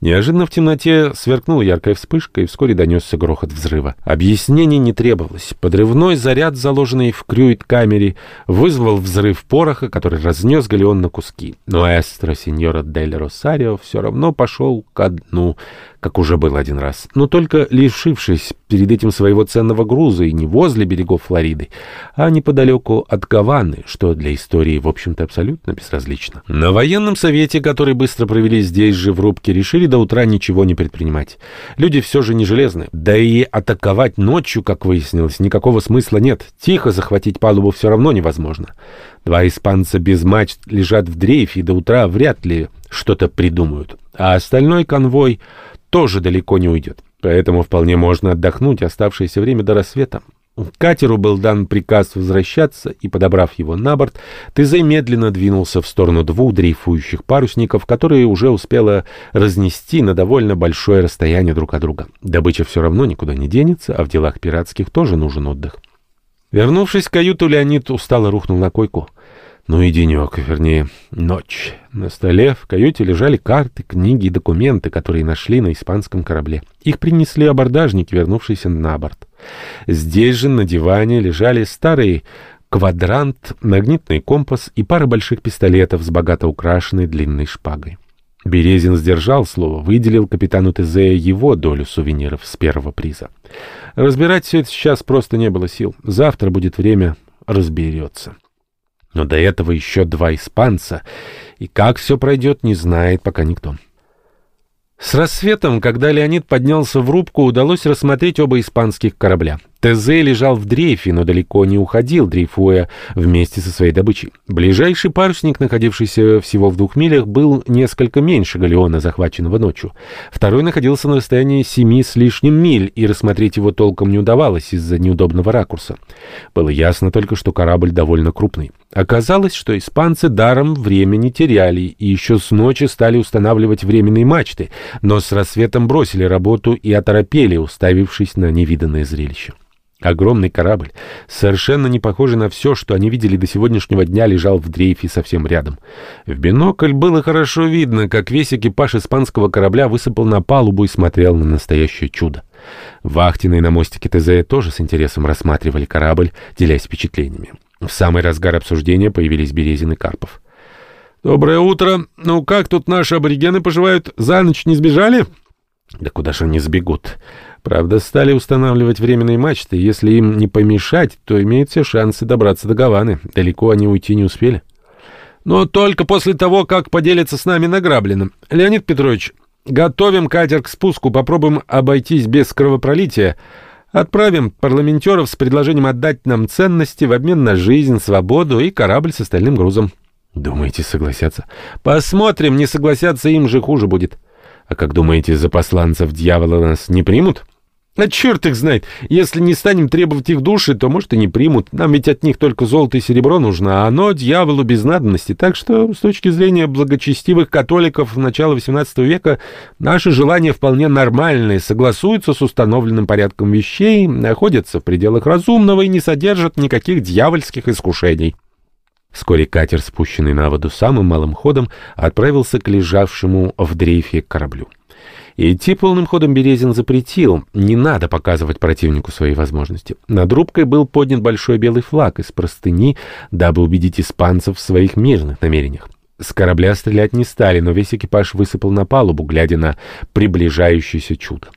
Speaker 1: Неожиданно в темноте сверкнула яркая вспышка, и вскоре донесся грохот взрыва. Объяснений не требовалось. Подрывной заряд, заложенный в крюит-камере, вызвал взрыв пороха, который разнес галеон на куски. Но эстро сеньора Дель Росарио все равно пошел ко дну, как уже был один раз. Но только лишившись перед этим своего ценного груза и не возле берегов Флориды, а неподалеку от Гаваны, что для истории, в общем-то, абсолютно безразлично. На военном совете, который быстро провели здесь же в рубке, решили до утра ничего не предпринимать. Люди все же не железные. Да и атаковать ночью, как выяснилось, никакого смысла нет. Тихо захватить палубу все равно невозможно. Два испанца без мачт лежат в дрейфе и до утра вряд ли что-то придумают. А остальной конвой тоже далеко не уйдет. Поэтому вполне можно отдохнуть оставшееся время до рассвета. Катеру был дан приказ возвращаться, и, подобрав его на борт, Тезей медленно двинулся в сторону двух дрейфующих парусников, которые уже успела разнести на довольно большое расстояние друг от друга. Добыча все равно никуда не денется, а в делах пиратских тоже нужен отдых. Вернувшись в каюту, Леонид устало рухнул на койку. Ну и денек, вернее, ночь. На столе в каюте лежали карты, книги и документы, которые нашли на испанском корабле. Их принесли абордажники, вернувшиеся на борт. Здесь же на диване лежали старый квадрант, магнитный компас и пара больших пистолетов с богато украшенной длинной шпагой. Березин сдержал слово, выделил капитану ТЗ его долю сувениров с первого приза. Разбирать все это сейчас просто не было сил. Завтра будет время, разберется. Но до этого еще два испанца, и как все пройдет, не знает пока никто. С рассветом, когда Леонид поднялся в рубку, удалось рассмотреть оба испанских корабля. ТЗ лежал в дрейфе, но далеко не уходил, дрейфуя вместе со своей добычей. Ближайший парусник, находившийся всего в двух милях, был несколько меньше галеона, захваченного ночью. Второй находился на расстоянии семи с лишним миль, и рассмотреть его толком не удавалось из-за неудобного ракурса. Было ясно только, что корабль довольно крупный. Оказалось, что испанцы даром времени теряли и еще с ночи стали устанавливать временные мачты, но с рассветом бросили работу и оторопели, уставившись на невиданное зрелище. Огромный корабль, совершенно не похожий на все, что они видели до сегодняшнего дня, лежал в дрейфе совсем рядом. В бинокль было хорошо видно, как весь экипаж испанского корабля высыпал на палубу и смотрел на настоящее чудо. Вахтенные на мостике ТЗ тоже с интересом рассматривали корабль, делясь впечатлениями. В самый разгар обсуждения появились Березин и Карпов. «Доброе утро! Ну как тут наши аборигены поживают? За ночь не сбежали?» «Да куда же они сбегут?» Правда, стали устанавливать временные мачты. Если им не помешать, то имеют все шансы добраться до Гаваны. Далеко они уйти не успели. Но только после того, как поделятся с нами награбленным. Леонид Петрович, готовим катер к спуску, попробуем обойтись без кровопролития. Отправим парламентеров с предложением отдать нам ценности в обмен на жизнь, свободу и корабль с остальным грузом. Думаете, согласятся? Посмотрим, не согласятся, им же хуже будет. А как думаете, за посланцев дьявола нас не примут? — а черт их знает. Если не станем требовать их души, то, может, и не примут. Нам ведь от них только золото и серебро нужно, а оно дьяволу без надобности. Так что, с точки зрения благочестивых католиков начала XVIII века, наши желания вполне нормальные, согласуются с установленным порядком вещей, находятся в пределах разумного и не содержат никаких дьявольских искушений. Вскоре катер, спущенный на воду самым малым ходом, отправился к лежавшему в дрейфе кораблю. Идти полным ходом Березин запретил. Не надо показывать противнику свои возможности. Над рубкой был поднят большой белый флаг из простыни, дабы убедить испанцев в своих мирных намерениях. С корабля стрелять не стали, но весь экипаж высыпал на палубу, глядя на приближающееся чудо.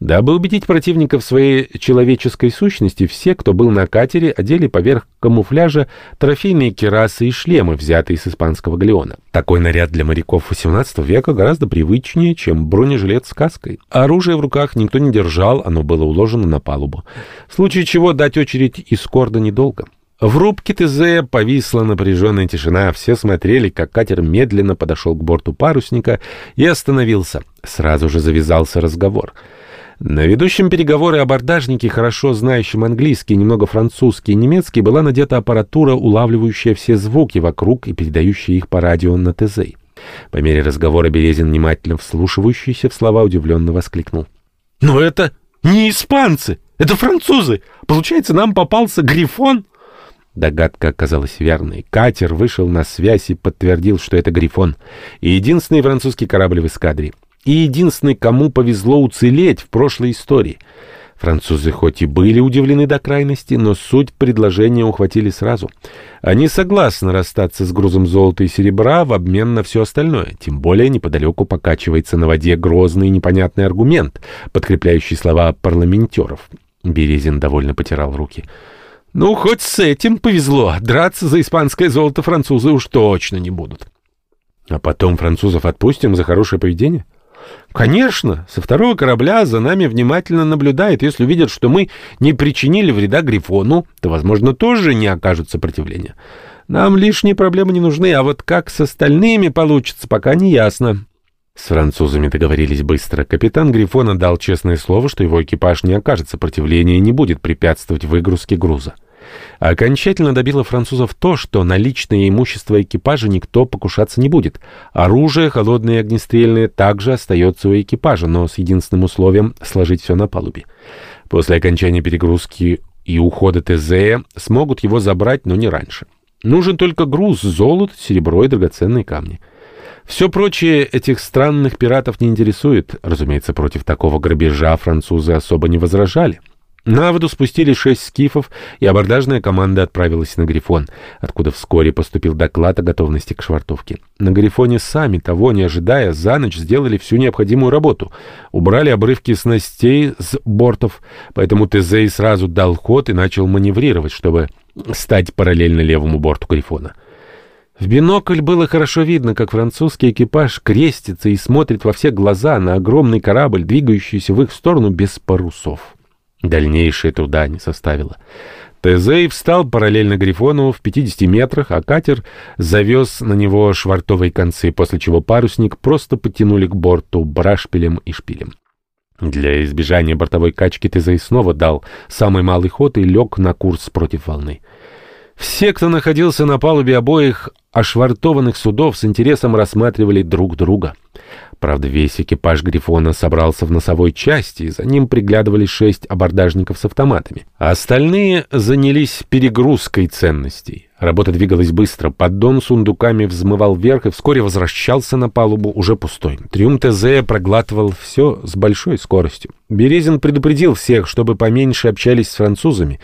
Speaker 1: Дабы убедить противника в своей человеческой сущности, все, кто был на катере, одели поверх камуфляжа трофейные керасы и шлемы, взятые с испанского галеона. Такой наряд для моряков XVIII века гораздо привычнее, чем бронежилет с каской. Оружие в руках никто не держал, оно было уложено на палубу. В случае чего дать очередь из корда недолго. В рубке ТЗ повисла напряженная тишина. Все смотрели, как катер медленно подошел к борту парусника и остановился. Сразу же завязался разговор. На ведущем переговоры абордажнике, хорошо знающем английский, немного французский и немецкий, была надета аппаратура, улавливающая все звуки вокруг и передающая их по радио на ТЗ. По мере разговора Березин, внимательно вслушивающийся в слова, удивленно воскликнул. «Но это не испанцы! Это французы! Получается, нам попался Грифон?» Догадка оказалась верной. Катер вышел на связь и подтвердил, что это «Грифон». И единственный французский корабль в эскадре. И единственный, кому повезло уцелеть в прошлой истории. Французы хоть и были удивлены до крайности, но суть предложения ухватили сразу. Они согласны расстаться с грузом золота и серебра в обмен на все остальное. Тем более неподалеку покачивается на воде грозный непонятный аргумент, подкрепляющий слова парламентеров. Березин довольно потирал руки. Ну, хоть с этим повезло. Драться за испанское золото французы уж точно не будут. А потом французов отпустим за хорошее поведение? Конечно, со второго корабля за нами внимательно наблюдает. Если увидят, что мы не причинили вреда Грифону, то, возможно, тоже не окажут сопротивления. Нам лишние проблемы не нужны, а вот как с остальными получится, пока не ясно. С французами договорились быстро. Капитан Грифона дал честное слово, что его экипаж не окажет сопротивления и не будет препятствовать выгрузке груза. Окончательно добило французов то, что на личное имущество экипажа никто покушаться не будет. Оружие, холодное и огнестрельное, также остается у экипажа, но с единственным условием сложить все на палубе. После окончания перегрузки и ухода ТЗ смогут его забрать, но не раньше. Нужен только груз, золото, серебро и драгоценные камни. Все прочее этих странных пиратов не интересует. Разумеется, против такого грабежа французы особо не возражали. На воду спустили шесть скифов, и абордажная команда отправилась на Грифон, откуда вскоре поступил доклад о готовности к швартовке. На Грифоне сами, того не ожидая, за ночь сделали всю необходимую работу. Убрали обрывки снастей с бортов, поэтому Тезей сразу дал ход и начал маневрировать, чтобы стать параллельно левому борту Грифона. В бинокль было хорошо видно, как французский экипаж крестится и смотрит во все глаза на огромный корабль, двигающийся в их сторону без парусов. Дальнейшее труда не составило. Тезей встал параллельно Грифону в 50 метрах, а катер завез на него швартовые концы, после чего парусник просто подтянули к борту брашпилем и шпилем. Для избежания бортовой качки Тезей снова дал самый малый ход и лег на курс против волны. Все, кто находился на палубе обоих ошвартованных судов, с интересом рассматривали друг друга — Правда, весь экипаж «Грифона» собрался в носовой части, и за ним приглядывали шесть абордажников с автоматами. А остальные занялись перегрузкой ценностей. Работа двигалась быстро, поддон сундуками взмывал вверх и вскоре возвращался на палубу уже пустой. Трюм ТЗ проглатывал все с большой скоростью. Березин предупредил всех, чтобы поменьше общались с французами.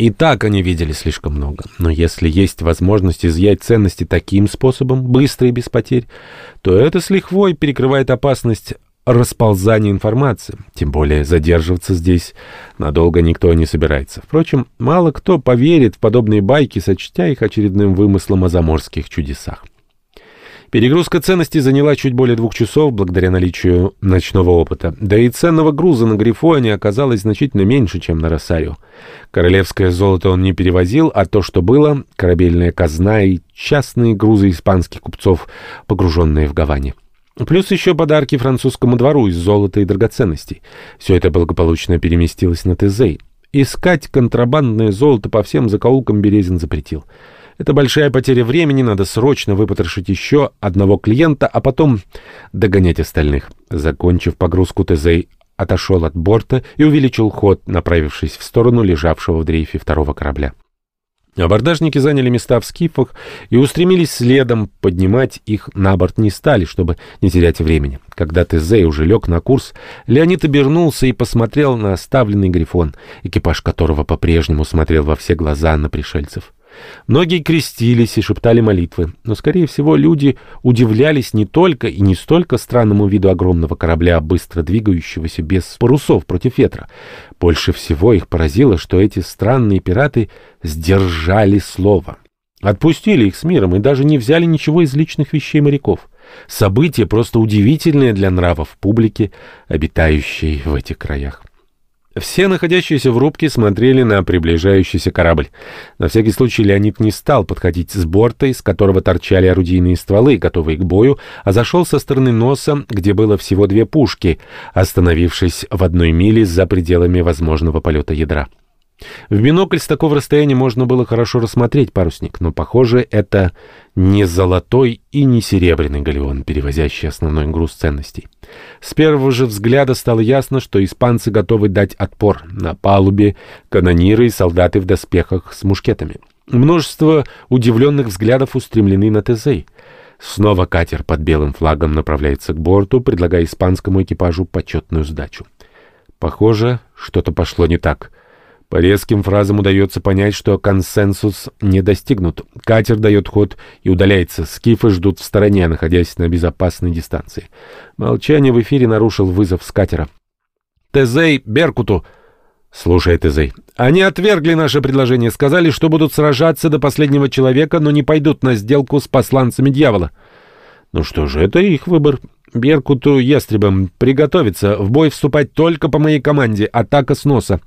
Speaker 1: И так они видели слишком много. Но если есть возможность изъять ценности таким способом, быстро и без потерь, то это с лихвой перекрывает опасность расползания информации. Тем более задерживаться здесь надолго никто не собирается. Впрочем, мало кто поверит в подобные байки, сочтя их очередным вымыслом о заморских чудесах. Перегрузка ценностей заняла чуть более двух часов благодаря наличию ночного опыта. Да и ценного груза на Грифоне оказалось значительно меньше, чем на Росарио. Королевское золото он не перевозил, а то, что было, корабельная казна и частные грузы испанских купцов, погруженные в Гаване. Плюс еще подарки французскому двору из золота и драгоценностей. Все это благополучно переместилось на Тезей. Искать контрабандное золото по всем закоулкам Березин запретил. Это большая потеря времени, надо срочно выпотрошить еще одного клиента, а потом догонять остальных. Закончив погрузку, Тезей отошел от борта и увеличил ход, направившись в сторону лежавшего в дрейфе второго корабля. Абордажники заняли места в скифах и устремились следом, поднимать их на борт не стали, чтобы не терять времени. Когда Тезей уже лег на курс, Леонид обернулся и посмотрел на оставленный грифон, экипаж которого по-прежнему смотрел во все глаза на пришельцев. Многие крестились и шептали молитвы, но, скорее всего, люди удивлялись не только и не столько странному виду огромного корабля, быстро двигающегося без парусов против ветра. Больше всего их поразило, что эти странные пираты сдержали слово. Отпустили их с миром и даже не взяли ничего из личных вещей моряков. Событие просто удивительное для нравов публики, обитающей в этих краях. Все находящиеся в рубке смотрели на приближающийся корабль. На всякий случай Леонид не стал подходить с борта, из которого торчали орудийные стволы, готовые к бою, а зашел со стороны носа, где было всего две пушки, остановившись в одной миле за пределами возможного полета ядра. В бинокль с такого расстояния можно было хорошо рассмотреть парусник, но, похоже, это не золотой и не серебряный галеон, перевозящий основной груз ценностей. С первого же взгляда стало ясно, что испанцы готовы дать отпор. На палубе канониры и солдаты в доспехах с мушкетами. Множество удивленных взглядов устремлены на Тезей. Снова катер под белым флагом направляется к борту, предлагая испанскому экипажу почетную сдачу. Похоже, что-то пошло не так — по резким фразам удается понять, что консенсус не достигнут. Катер дает ход и удаляется. Скифы ждут в стороне, находясь на безопасной дистанции. Молчание в эфире нарушил вызов с катера. «Тезей Беркуту!» «Слушай, Тезей, они отвергли наше предложение, сказали, что будут сражаться до последнего человека, но не пойдут на сделку с посланцами дьявола». «Ну что же, это их выбор. Беркуту ястребам приготовиться, в бой вступать только по моей команде, атака с носа».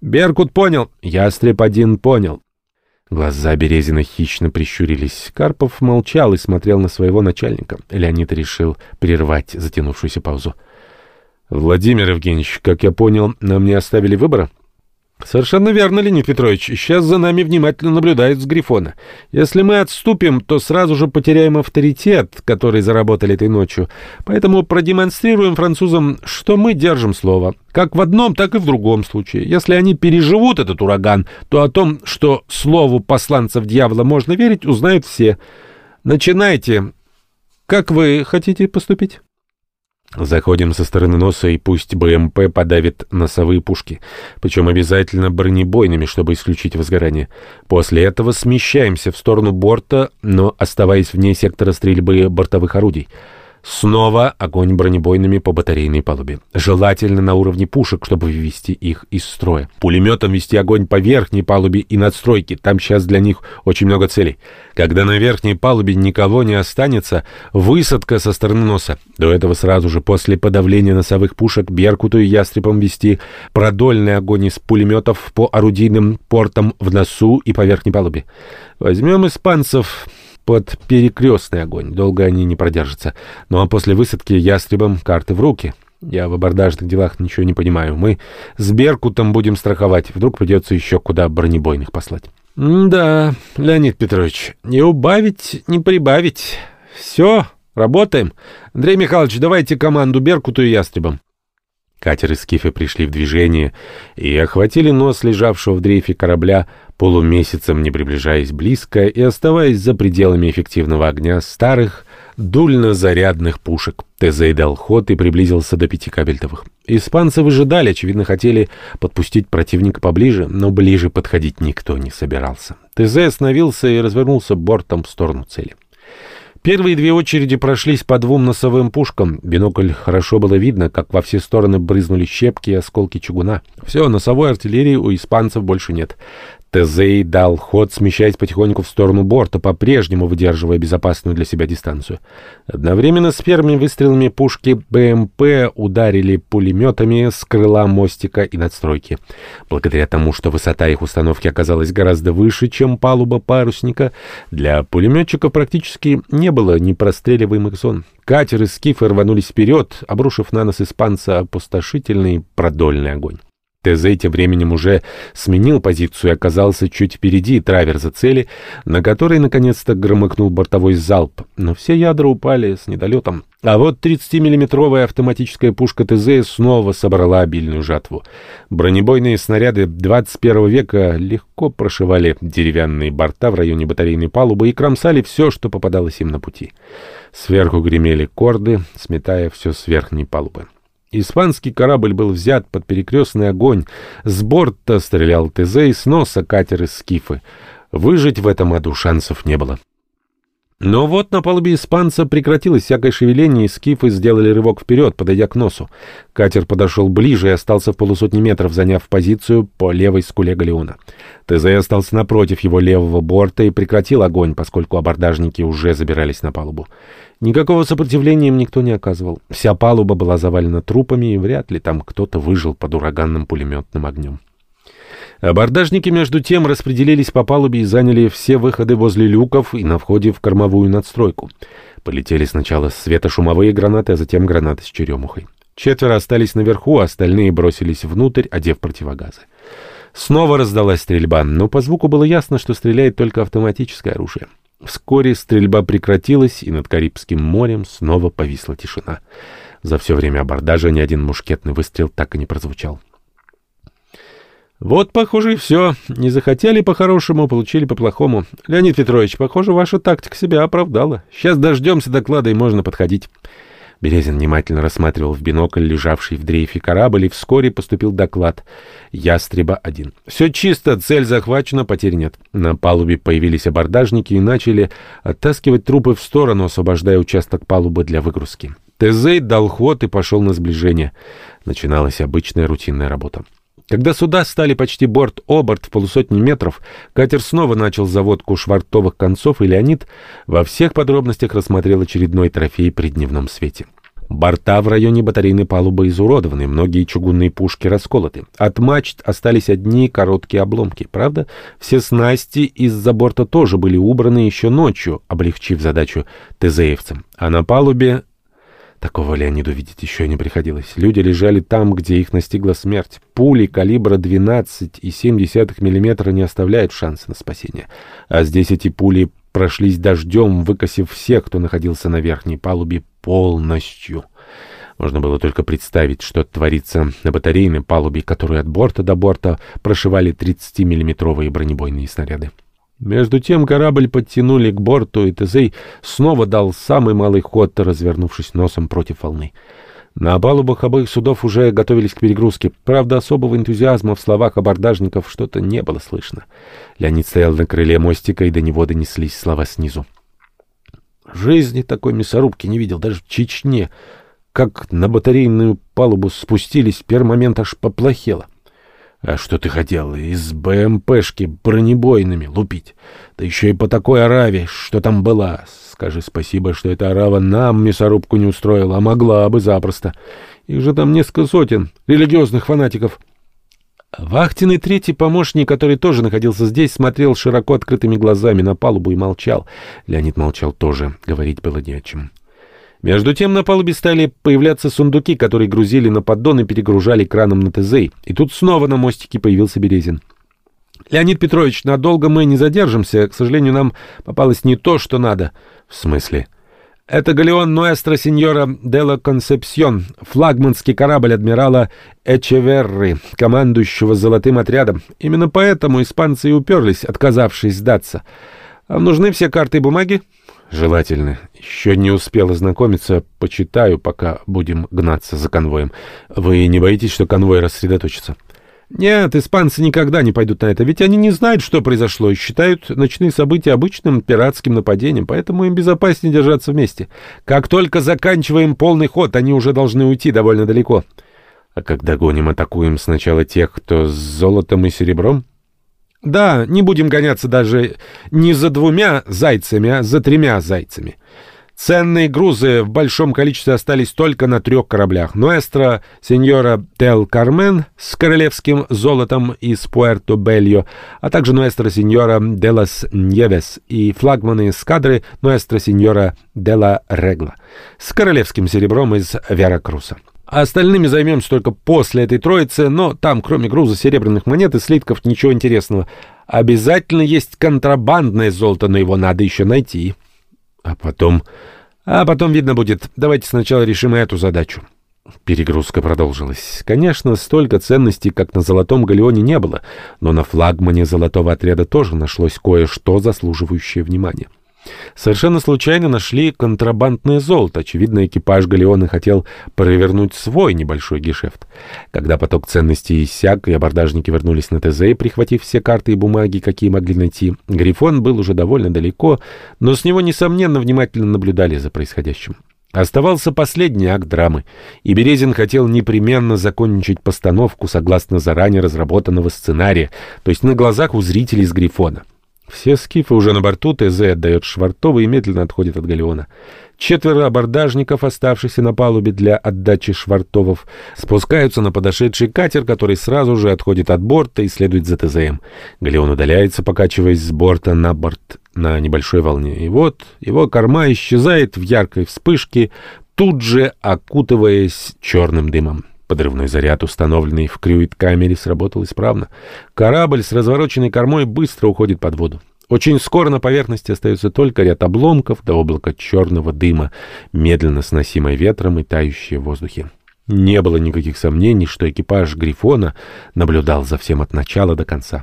Speaker 1: «Беркут понял!» «Ястреб один понял!» Глаза Березина хищно прищурились. Карпов молчал и смотрел на своего начальника. Леонид решил прервать затянувшуюся паузу. «Владимир Евгеньевич, как я понял, нам не оставили выбора?» Совершенно верно, Леонид Петрович. Сейчас за нами внимательно наблюдают с Грифона. Если мы отступим, то сразу же потеряем авторитет, который заработали этой ночью. Поэтому продемонстрируем французам, что мы держим слово. Как в одном, так и в другом случае. Если они переживут этот ураган, то о том, что слову посланцев дьявола можно верить, узнают все. Начинайте. Как вы хотите поступить? Заходим со стороны носа, и пусть БМП подавит носовые пушки, причем обязательно бронебойными, чтобы исключить возгорание. После этого смещаемся в сторону борта, но оставаясь вне сектора стрельбы бортовых орудий. Снова огонь бронебойными по батарейной палубе. Желательно на уровне пушек, чтобы вывести их из строя. Пулеметом вести огонь по верхней палубе и надстройке. Там сейчас для них очень много целей. Когда на верхней палубе никого не останется, высадка со стороны носа. До этого сразу же после подавления носовых пушек Беркуту и Ястребом вести продольный огонь из пулеметов по орудийным портам в носу и по верхней палубе. Возьмем испанцев под перекрестный огонь. Долго они не продержатся. Ну а после высадки ястребом карты в руки. Я в абордажных делах ничего не понимаю. Мы с Беркутом будем страховать. Вдруг придется еще куда бронебойных послать. да, Леонид Петрович, не убавить, не прибавить. Все, работаем. Андрей Михайлович, давайте команду Беркуту и Ястребом. Катер и скифы пришли в движение и охватили нос лежавшего в дрейфе корабля, полумесяцем не приближаясь близко и оставаясь за пределами эффективного огня старых дульно-зарядных пушек. ТЗ дал ход и приблизился до пяти кабельтовых. Испанцы выжидали, очевидно, хотели подпустить противника поближе, но ближе подходить никто не собирался. ТЗ остановился и развернулся бортом в сторону цели. Первые две очереди прошлись по двум носовым пушкам. Бинокль хорошо было видно, как во все стороны брызнули щепки и осколки чугуна. Все, носовой артиллерии у испанцев больше нет. Тезей дал ход, смещаясь потихоньку в сторону борта, по-прежнему выдерживая безопасную для себя дистанцию. Одновременно с первыми выстрелами пушки БМП ударили пулеметами с крыла мостика и надстройки. Благодаря тому, что высота их установки оказалась гораздо выше, чем палуба парусника, для пулеметчиков практически не было непростреливаемых зон. Катер и скифы рванулись вперед, обрушив на нас испанца опустошительный продольный огонь. ТЗ тем временем уже сменил позицию и оказался чуть впереди траверза цели, на которой наконец-то громыхнул бортовой залп. Но все ядра упали с недолетом. А вот 30-миллиметровая автоматическая пушка ТЗ снова собрала обильную жатву. Бронебойные снаряды 21 века легко прошивали деревянные борта в районе батарейной палубы и кромсали все, что попадалось им на пути. Сверху гремели корды, сметая все с верхней палубы. Испанский корабль был взят под перекрестный огонь. С борта стрелял и с носа катер из скифы. Выжить в этом аду шансов не было. Но вот на палубе испанца прекратилось всякое шевеление, и скифы сделали рывок вперед, подойдя к носу. Катер подошел ближе и остался в полусотни метров, заняв позицию по левой скуле галеона. ТЗ остался напротив его левого борта и прекратил огонь, поскольку абордажники уже забирались на палубу. Никакого сопротивления им никто не оказывал. Вся палуба была завалена трупами, и вряд ли там кто-то выжил под ураганным пулеметным огнем. Абордажники, между тем, распределились по палубе и заняли все выходы возле люков и на входе в кормовую надстройку. Полетели сначала светошумовые гранаты, а затем гранаты с черемухой. Четверо остались наверху, а остальные бросились внутрь, одев противогазы. Снова раздалась стрельба, но по звуку было ясно, что стреляет только автоматическое оружие. Вскоре стрельба прекратилась, и над Карибским морем снова повисла тишина. За все время абордажа ни один мушкетный выстрел так и не прозвучал. Вот, похоже, и все. Не захотели по-хорошему, получили по-плохому. Леонид Петрович, похоже, ваша тактика себя оправдала. Сейчас дождемся доклада, и можно подходить. Березин внимательно рассматривал в бинокль лежавший в дрейфе корабль, и вскоре поступил доклад. «Ястреба-1». «Все чисто, цель захвачена, потерь нет». На палубе появились абордажники и начали оттаскивать трупы в сторону, освобождая участок палубы для выгрузки. Тезей дал ход и пошел на сближение. Начиналась обычная рутинная работа. Когда суда стали почти борт-оборт в полусотни метров, катер снова начал заводку швартовых концов, и Леонид во всех подробностях рассмотрел очередной трофей при дневном свете. Борта в районе батарейной палубы изуродованы, многие чугунные пушки расколоты. От мачт остались одни короткие обломки. Правда, все снасти из-за борта тоже были убраны еще ночью, облегчив задачу ТЗевцам. А на палубе Такого Леониду видеть еще не приходилось. Люди лежали там, где их настигла смерть. Пули калибра 12,7 мм не оставляют шанса на спасение. А здесь эти пули прошлись дождем, выкосив всех, кто находился на верхней палубе, полностью. Можно было только представить, что творится на батарейной палубе, которую от борта до борта прошивали 30-миллиметровые бронебойные снаряды. Между тем корабль подтянули к борту, и Тезей снова дал самый малый ход, развернувшись носом против волны. На палубах обоих судов уже готовились к перегрузке. Правда, особого энтузиазма в словах абордажников что-то не было слышно. Леонид стоял на крыле мостика, и до него донеслись слова снизу. Жизни такой мясорубки не видел, даже в Чечне. Как на батарейную палубу спустились, первый момент аж поплохело. А что ты хотел? Из БМПшки бронебойными лупить? Да еще и по такой Араве, что там была. Скажи спасибо, что эта Арава нам мясорубку не устроила, а могла бы запросто. Их же там несколько сотен религиозных фанатиков. Вахтенный третий помощник, который тоже находился здесь, смотрел широко открытыми глазами на палубу и молчал. Леонид молчал тоже, говорить было не о чем. Между тем на палубе стали появляться сундуки, которые грузили на поддон и перегружали краном на ТЗ. И тут снова на мостике появился Березин. «Леонид Петрович, надолго мы не задержимся. К сожалению, нам попалось не то, что надо». «В смысле?» Это галеон Нуэстро Синьора Делла Консепсьон, флагманский корабль адмирала Эчеверры, командующего золотым отрядом. Именно поэтому испанцы и уперлись, отказавшись сдаться. Вам нужны все карты и бумаги? Желательно. Еще не успел ознакомиться, почитаю, пока будем гнаться за конвоем. Вы не боитесь, что конвой рассредоточится? — нет, испанцы никогда не пойдут на это, ведь они не знают, что произошло, и считают ночные события обычным пиратским нападением, поэтому им безопаснее держаться вместе. Как только заканчиваем полный ход, они уже должны уйти довольно далеко. А когда гоним, атакуем сначала тех, кто с золотом и серебром? Да, не будем гоняться даже не за двумя зайцами, а за тремя зайцами. Ценные грузы в большом количестве остались только на трех кораблях. Нуэстро Сеньора Тел Кармен с королевским золотом из Пуэрто-Бельо, а также Нуэстро Сеньора де лас Ньевес и флагманы эскадры Нуэстро Сеньора де ла Регла с королевским серебром из Веракруса. Остальными займемся только после этой троицы, но там, кроме груза серебряных монет и слитков, ничего интересного. Обязательно есть контрабандное золото, но его надо еще найти. А потом... А потом видно будет. Давайте сначала решим эту задачу. Перегрузка продолжилась. Конечно, столько ценностей, как на Золотом Галеоне, не было, но на флагмане Золотого отряда тоже нашлось кое-что, заслуживающее внимания. Совершенно случайно нашли контрабандное золото. Очевидно, экипаж Галеона хотел провернуть свой небольшой гешефт. Когда поток ценностей иссяк, и абордажники вернулись на ТЗ, прихватив все карты и бумаги, какие могли найти, Грифон был уже довольно далеко, но с него, несомненно, внимательно наблюдали за происходящим. Оставался последний акт драмы, и Березин хотел непременно закончить постановку согласно заранее разработанного сценария, то есть на глазах у зрителей с Грифона. Все скифы уже на борту, ТЗ отдает Швартова и медленно отходит от галеона. Четверо абордажников, оставшихся на палубе для отдачи швартовов, спускаются на подошедший катер, который сразу же отходит от борта и следует за ТЗМ. Галеон удаляется, покачиваясь с борта на борт на небольшой волне. И вот его корма исчезает в яркой вспышке, тут же окутываясь черным дымом. Подрывной заряд, установленный в крюит-камере, сработал исправно. Корабль с развороченной кормой быстро уходит под воду. Очень скоро на поверхности остается только ряд обломков до облака черного дыма, медленно сносимое ветром и тающее в воздухе. Не было никаких сомнений, что экипаж «Грифона» наблюдал за всем от начала до конца.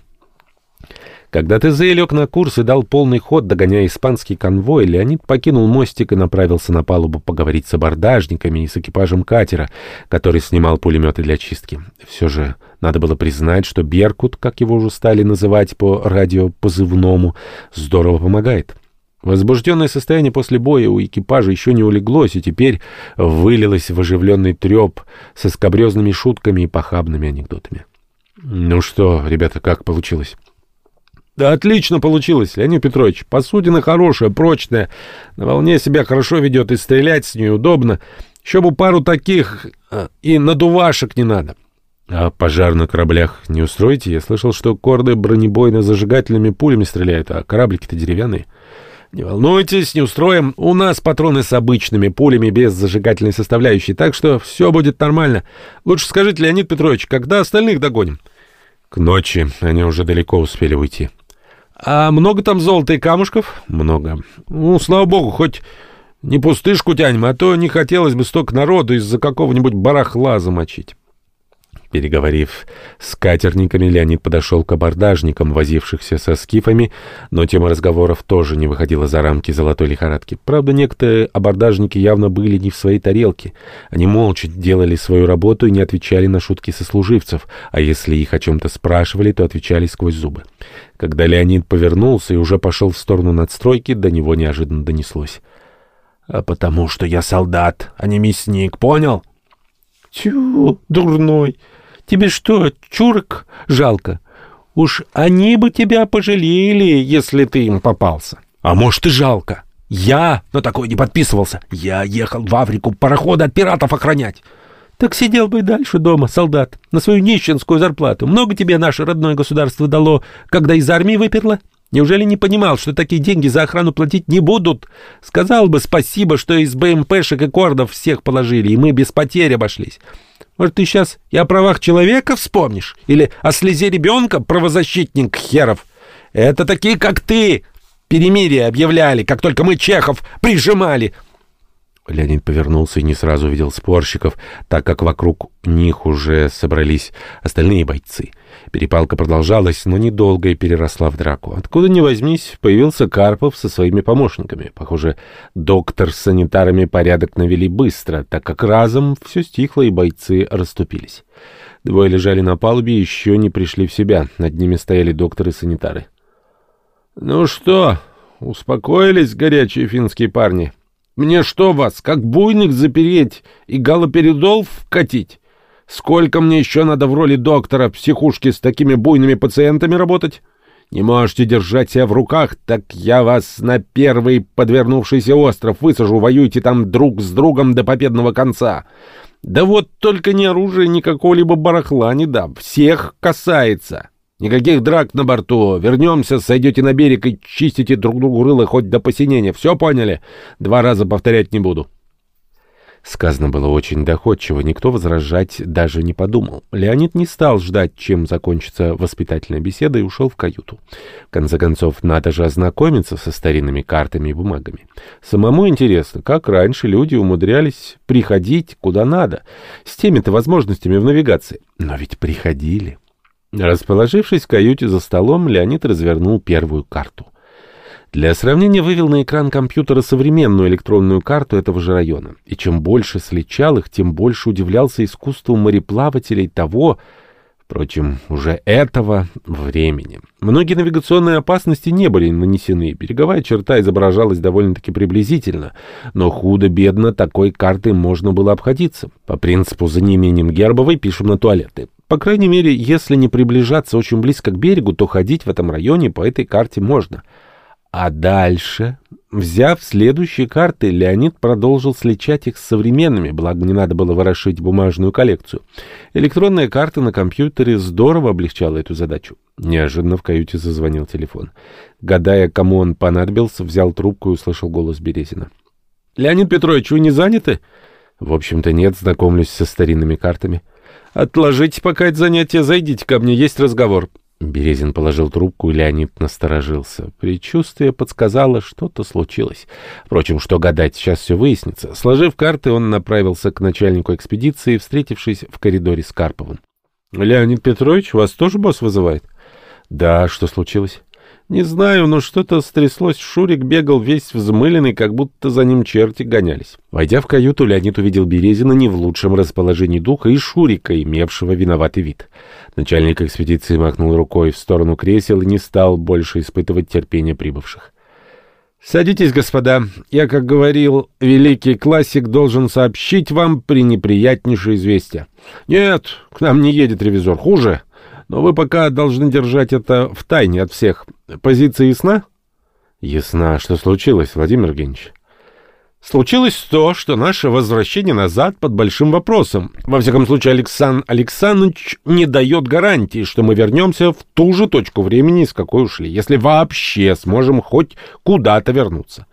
Speaker 1: Когда ТЗ лег на курс и дал полный ход, догоняя испанский конвой, Леонид покинул мостик и направился на палубу поговорить с абордажниками и с экипажем катера, который снимал пулеметы для чистки. Все же надо было признать, что «Беркут», как его уже стали называть по радиопозывному, здорово помогает. Возбужденное состояние после боя у экипажа еще не улеглось, и теперь вылилось в оживленный треп со скобрезными шутками и похабными анекдотами. «Ну что, ребята, как получилось?» Да отлично получилось, Леонид Петрович. Посудина хорошая, прочная. На волне себя хорошо ведет и стрелять с ней удобно. Еще бы пару таких, а, и надувашек не надо. А пожар на кораблях не устроите? Я слышал, что корды бронебойно-зажигательными пулями стреляют, а кораблики-то деревянные. Не волнуйтесь, не устроим. У нас патроны с обычными пулями без зажигательной составляющей, так что все будет нормально. Лучше скажите, Леонид Петрович, когда остальных догоним? К ночи. Они уже далеко успели уйти. А много там золота и камушков? Много. Ну, слава богу, хоть не пустышку тянем, а то не хотелось бы столько народу из-за какого-нибудь барахла замочить. Переговорив с катерниками, Леонид подошел к абордажникам, возившихся со скифами, но тема разговоров тоже не выходила за рамки золотой лихорадки. Правда, некоторые абордажники явно были не в своей тарелке. Они молча делали свою работу и не отвечали на шутки сослуживцев, а если их о чем-то спрашивали, то отвечали сквозь зубы. Когда Леонид повернулся и уже пошел в сторону надстройки, до него неожиданно донеслось. А потому что я солдат, а не мясник, понял?
Speaker 2: Тю, дурной. Тебе что, чурок жалко? Уж они бы тебя пожалели, если ты им попался.
Speaker 1: А может и жалко. Я на такое не подписывался. Я ехал в Африку пароходы от пиратов охранять.
Speaker 2: Так сидел бы и дальше дома, солдат, на свою нищенскую зарплату. Много тебе наше родное государство дало, когда из армии выперло? Неужели не понимал, что такие деньги за охрану платить не будут? Сказал бы спасибо, что из БМПшек и кордов всех положили, и мы без потерь обошлись. Может, ты сейчас и о правах человека вспомнишь? Или о слезе ребенка, правозащитник херов? Это такие, как ты, перемирие объявляли, как только мы чехов прижимали.
Speaker 1: Леонид повернулся и не сразу увидел спорщиков, так как вокруг них уже собрались остальные бойцы. Перепалка продолжалась, но недолго и переросла в драку. Откуда ни возьмись, появился Карпов со своими помощниками. Похоже, доктор с санитарами порядок навели быстро, так как разом все стихло и бойцы расступились. Двое лежали на палубе и еще не пришли в себя. Над ними стояли доктор и санитары.
Speaker 2: «Ну что, успокоились горячие финские парни? Мне что вас, как буйных запереть и галоперидол вкатить? Сколько мне еще надо в роли доктора психушки с такими буйными пациентами работать? Не можете держать себя в руках, так я вас на первый подвернувшийся остров высажу, воюйте там друг с другом до победного конца. Да вот только ни оружия, ни какого-либо барахла не дам. Всех касается». Никаких драк на борту. Вернемся, сойдете на берег и чистите друг другу рыло хоть до посинения. Все поняли? Два раза повторять не буду.
Speaker 1: Сказано было очень доходчиво, никто возражать даже не подумал. Леонид не стал ждать, чем закончится воспитательная беседа, и ушел в каюту. В конце концов, надо же ознакомиться со старинными картами и бумагами. Самому интересно, как раньше люди умудрялись приходить куда надо, с теми-то возможностями в навигации. Но ведь приходили. Расположившись в каюте за столом, Леонид развернул первую карту. Для сравнения вывел на экран компьютера современную электронную карту этого же района. И чем больше сличал их, тем больше удивлялся искусству мореплавателей того, впрочем, уже этого времени. Многие навигационные опасности не были нанесены, береговая черта изображалась довольно-таки приблизительно, но худо-бедно такой картой можно было обходиться. По принципу «за неимением гербовой пишем на туалеты». По крайней мере, если не приближаться очень близко к берегу, то ходить в этом районе по этой карте можно. А дальше, взяв следующие карты, Леонид продолжил сличать их с современными, благо не надо было ворошить бумажную коллекцию. Электронная карта на компьютере здорово облегчала эту задачу. Неожиданно в каюте зазвонил телефон. Гадая, кому он понадобился, взял трубку и услышал голос Березина.
Speaker 2: «Леонид Петрович, вы не заняты?»
Speaker 1: «В общем-то нет, знакомлюсь со старинными картами».
Speaker 2: «Отложите пока это занятие, зайдите ко мне, есть разговор».
Speaker 1: Березин положил трубку, и Леонид насторожился. Предчувствие подсказало, что-то случилось. Впрочем, что гадать, сейчас все выяснится. Сложив карты, он направился к начальнику экспедиции, встретившись в коридоре с Карповым.
Speaker 2: — Леонид Петрович, вас тоже босс вызывает?
Speaker 1: — Да, что случилось?
Speaker 2: Не знаю, но что-то стряслось. Шурик бегал весь взмыленный, как будто за ним черти гонялись.
Speaker 1: Войдя в каюту, Леонид увидел Березина не в лучшем расположении духа и Шурика, имевшего виноватый вид. Начальник экспедиции махнул рукой в сторону кресел и не стал больше испытывать терпение прибывших.
Speaker 2: «Садитесь, господа. Я, как говорил, великий классик должен сообщить вам пренеприятнейшее известие. Нет, к нам не едет ревизор. Хуже. Но вы пока должны держать это в тайне от всех. Позиция ясна?
Speaker 1: Ясна. Что случилось, Владимир Евгеньевич?
Speaker 2: Случилось то, что наше возвращение назад под большим вопросом. Во всяком случае, Александр Александрович не дает гарантии, что мы вернемся в ту же точку времени, с какой ушли, если вообще сможем хоть куда-то вернуться.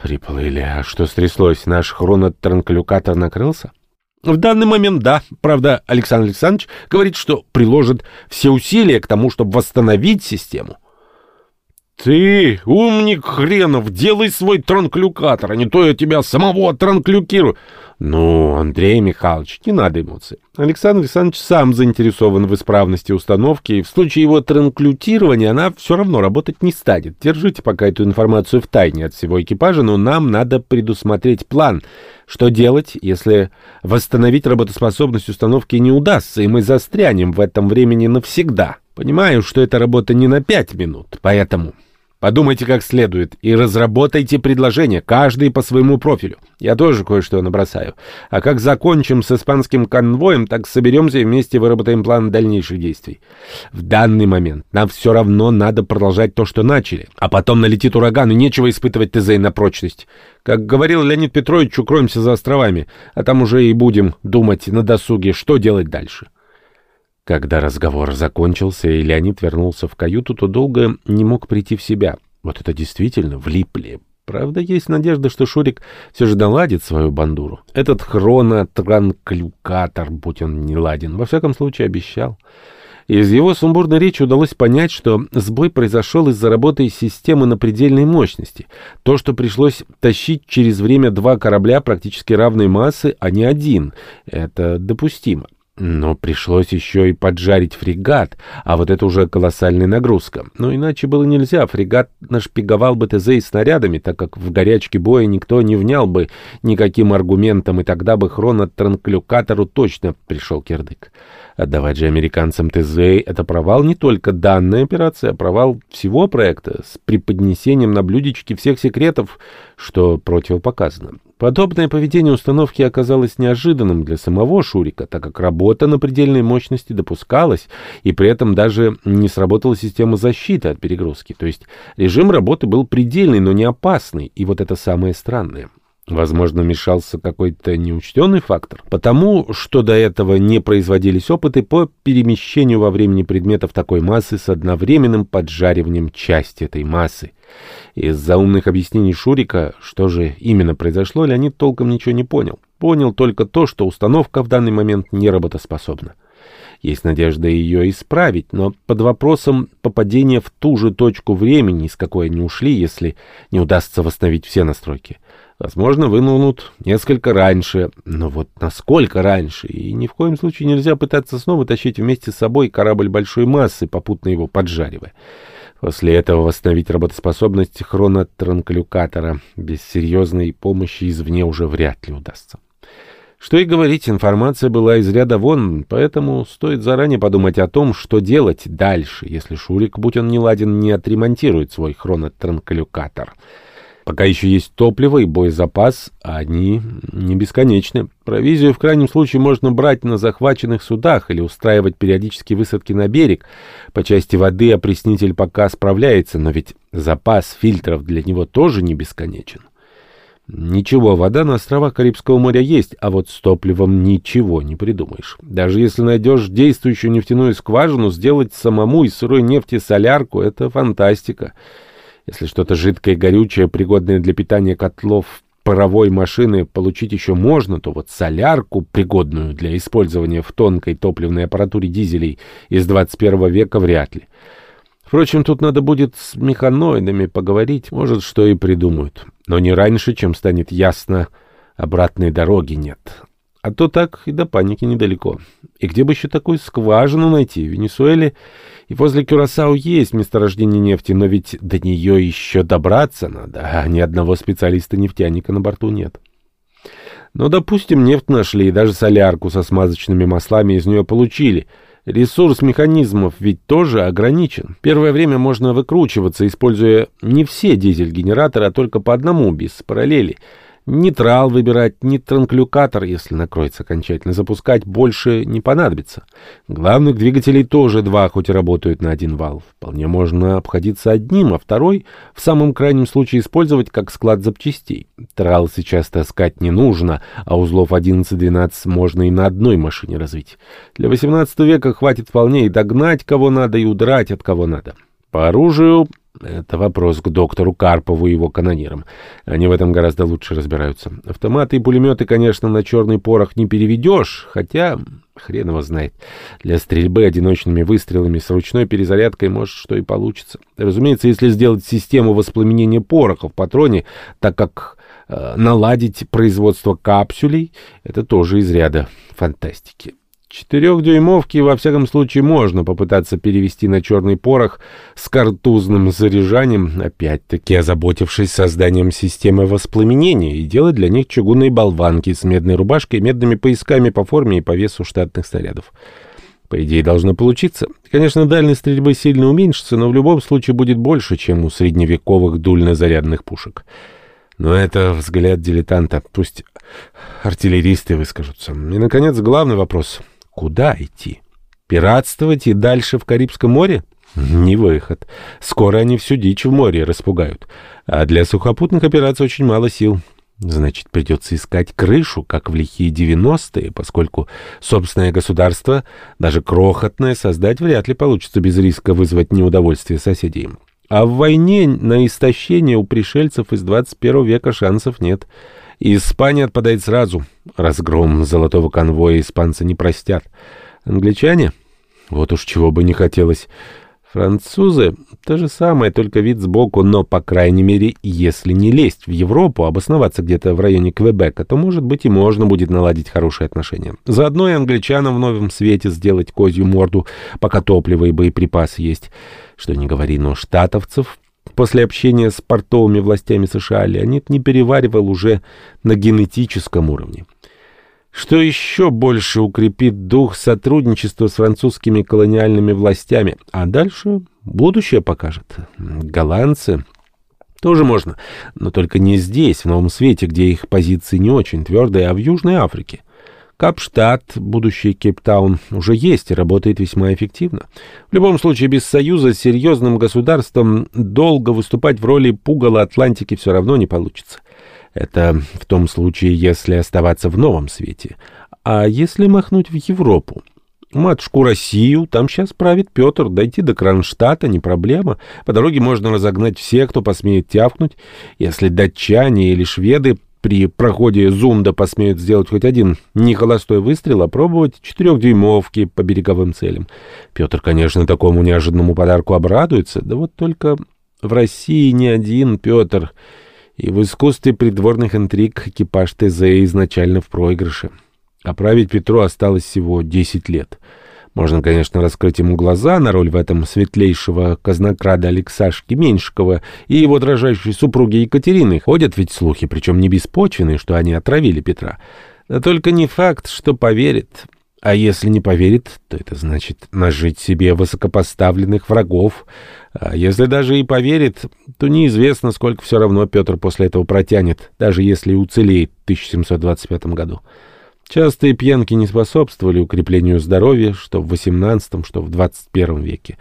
Speaker 1: Приплыли. А что стряслось? Наш хронотранклюкатор накрылся?
Speaker 2: В данный момент да. Правда, Александр Александрович говорит, что приложит все усилия к тому, чтобы восстановить систему. Ты, умник хренов, делай свой транклюкатор, а не то я тебя самого транклюкирую. Ну, Андрей Михайлович, не надо эмоций. Александр Александрович сам заинтересован в исправности установки, и в случае его транклютирования она все равно работать не станет. Держите пока эту информацию в тайне от всего экипажа, но нам надо предусмотреть план. Что делать, если восстановить работоспособность установки не удастся, и мы застрянем в этом времени навсегда? Понимаю, что эта работа не на пять минут, поэтому...
Speaker 1: Подумайте как следует и разработайте предложение, каждый по своему профилю. Я тоже кое-что набросаю. А как закончим с испанским конвоем, так соберемся и вместе выработаем план дальнейших действий. В данный момент нам все равно надо продолжать то, что начали. А потом налетит ураган, и нечего испытывать ТЗ на прочность. Как говорил Леонид Петрович, укроемся за островами, а там уже и будем думать на досуге, что делать дальше. Когда разговор закончился и Леонид вернулся в каюту, то долго не мог прийти в себя. Вот это действительно влипли. Правда, есть надежда, что Шурик все же наладит свою бандуру. Этот хронотранклюкатор, будь он не ладен, во всяком случае обещал. Из его сумбурной речи удалось понять, что сбой произошел из-за работы системы на предельной мощности. То, что пришлось тащить через время два корабля практически равной массы, а не один, это допустимо. Но пришлось еще и поджарить фрегат, а вот это уже колоссальная нагрузка. Но иначе было нельзя, фрегат нашпиговал бы ТЗ и снарядами, так как в горячке боя никто не внял бы никаким аргументом, и тогда бы хронотранклюкатору точно пришел кирдык. Отдавать же американцам ТЗ — это провал не только данной операции, а провал всего проекта с преподнесением на блюдечке всех секретов, что противопоказано. Подобное поведение установки оказалось неожиданным для самого Шурика, так как работа на предельной мощности допускалась, и при этом даже не сработала система защиты от перегрузки. То есть режим работы был предельный, но не опасный, и вот это самое странное. Возможно, мешался какой-то неучтенный фактор, потому что до этого не производились опыты по перемещению во времени предметов такой массы с одновременным поджариванием части этой массы. Из-за умных объяснений Шурика, что же именно произошло, Леонид толком ничего не понял. Понял только то, что установка в данный момент не работоспособна. Есть надежда ее исправить, но под вопросом попадения в ту же точку времени, с какой они ушли, если не удастся восстановить все настройки. Возможно, вынунут несколько раньше, но вот насколько раньше? И ни в коем случае нельзя пытаться снова тащить вместе с собой корабль большой массы, попутно его поджаривая. После этого восстановить работоспособность хронотранклюкатора без серьезной помощи извне уже вряд ли удастся. Что и говорить, информация была из ряда вон, поэтому стоит заранее подумать о том, что делать дальше, если Шурик, будь он не ладен, не отремонтирует свой хронотранклюкатор. Пока еще есть топливо и боезапас, а они не бесконечны. Провизию в крайнем случае можно брать на захваченных судах или устраивать периодические высадки на берег. По части воды опреснитель пока справляется, но ведь запас фильтров для него тоже не бесконечен. Ничего, вода на островах Карибского моря есть, а вот с топливом ничего не придумаешь. Даже если найдешь действующую нефтяную скважину, сделать самому из сырой нефти солярку — это фантастика. Если что-то жидкое и горючее, пригодное для питания котлов паровой машины, получить еще можно, то вот солярку, пригодную для использования в тонкой топливной аппаратуре дизелей из 21 века, вряд ли. Впрочем, тут надо будет с механоидами поговорить, может, что и придумают. Но не раньше, чем станет ясно, обратной дороги нет. А то так и до паники недалеко. И где бы еще такую скважину найти? В Венесуэле и возле Кюрасао есть месторождение нефти, но ведь до нее еще добраться надо, а ни одного специалиста-нефтяника на борту нет. Но, допустим, нефть нашли, и даже солярку со смазочными маслами из нее получили. Ресурс механизмов ведь тоже ограничен. Первое время можно выкручиваться, используя не все дизель-генераторы, а только по одному, без параллели. Нейтрал выбирать, ни транклюкатор, если накроется окончательно, запускать больше не понадобится. Главных двигателей тоже два, хоть и работают на один вал. Вполне можно обходиться одним, а второй в самом крайнем случае использовать как склад запчастей. Трал сейчас таскать не нужно, а узлов 11-12 можно и на одной машине развить. Для 18 века хватит вполне и догнать кого надо, и удрать от кого надо. По оружию это вопрос к доктору Карпову и его канонирам. Они в этом гораздо лучше разбираются. Автоматы и пулеметы, конечно, на черный порох не переведешь, хотя хрен его знает. Для стрельбы одиночными выстрелами с ручной перезарядкой может что и получится. Разумеется, если сделать систему воспламенения пороха в патроне, так как э, наладить производство капсулей, это тоже из ряда фантастики. Четырехдюймовки, во всяком случае, можно попытаться перевести на черный порох с картузным заряжанием, опять-таки озаботившись созданием системы воспламенения, и делать для них чугунные болванки с медной рубашкой и медными поясками по форме и по весу штатных снарядов. По идее, должно получиться. Конечно, дальность стрельбы сильно уменьшится, но в любом случае будет больше, чем у средневековых дульнозарядных пушек. Но это взгляд дилетанта. Пусть артиллеристы выскажутся. И, наконец, главный вопрос. Куда идти? Пиратствовать и дальше в Карибском море? Не выход. Скоро они всю дичь в море распугают. А для сухопутных операций очень мало сил. Значит, придется искать крышу, как в лихие девяностые, поскольку собственное государство, даже крохотное, создать вряд ли получится без риска вызвать неудовольствие соседей. А в войне на истощение у пришельцев из 21 века шансов нет. Испания отпадает сразу. Разгром золотого конвоя испанцы не простят. Англичане? Вот уж чего бы не хотелось. Французы — то же самое, только вид сбоку, но, по крайней мере, если не лезть в Европу, обосноваться где-то в районе Квебека, то, может быть, и можно будет наладить хорошие отношения. Заодно и англичанам в новом свете сделать козью морду, пока топливо и боеприпасы есть. Что не говори, но штатовцев после общения с портовыми властями США Леонид не переваривал уже на генетическом уровне что еще больше укрепит дух сотрудничества с французскими колониальными властями. А дальше будущее покажет. Голландцы тоже можно, но только не здесь, в Новом Свете, где их позиции не очень твердые, а в Южной Африке. Капштадт, будущий Кейптаун, уже есть и работает весьма эффективно. В любом случае, без союза с серьезным государством долго выступать в роли пугала Атлантики все равно не получится. Это в том случае, если оставаться в новом свете. А если махнуть в Европу? Матушку Россию, там сейчас правит Петр, дойти до Кронштадта не проблема. По дороге можно разогнать всех, кто посмеет тявкнуть. Если датчане или шведы при проходе зунда посмеют сделать хоть один нехолостой выстрел, а пробовать четырехдюймовки по береговым целям. Петр, конечно, такому неожиданному подарку обрадуется, да вот только в России не один Петр и в искусстве придворных интриг экипаж ТЗ изначально в проигрыше. А править Петру осталось всего 10 лет. Можно, конечно, раскрыть ему глаза на роль в этом светлейшего казнокрада Алексашки Меньшикова и его дрожащей супруги Екатерины. Ходят ведь слухи, причем не беспочвенные, что они отравили Петра. Да только не факт, что поверит. А если не поверит, то это значит нажить себе высокопоставленных врагов. А если даже и поверит, то неизвестно, сколько все равно Петр после этого протянет, даже если уцелеет в 1725 году. Частые пьянки не способствовали укреплению здоровья, что в XVIII, что в XXI веке.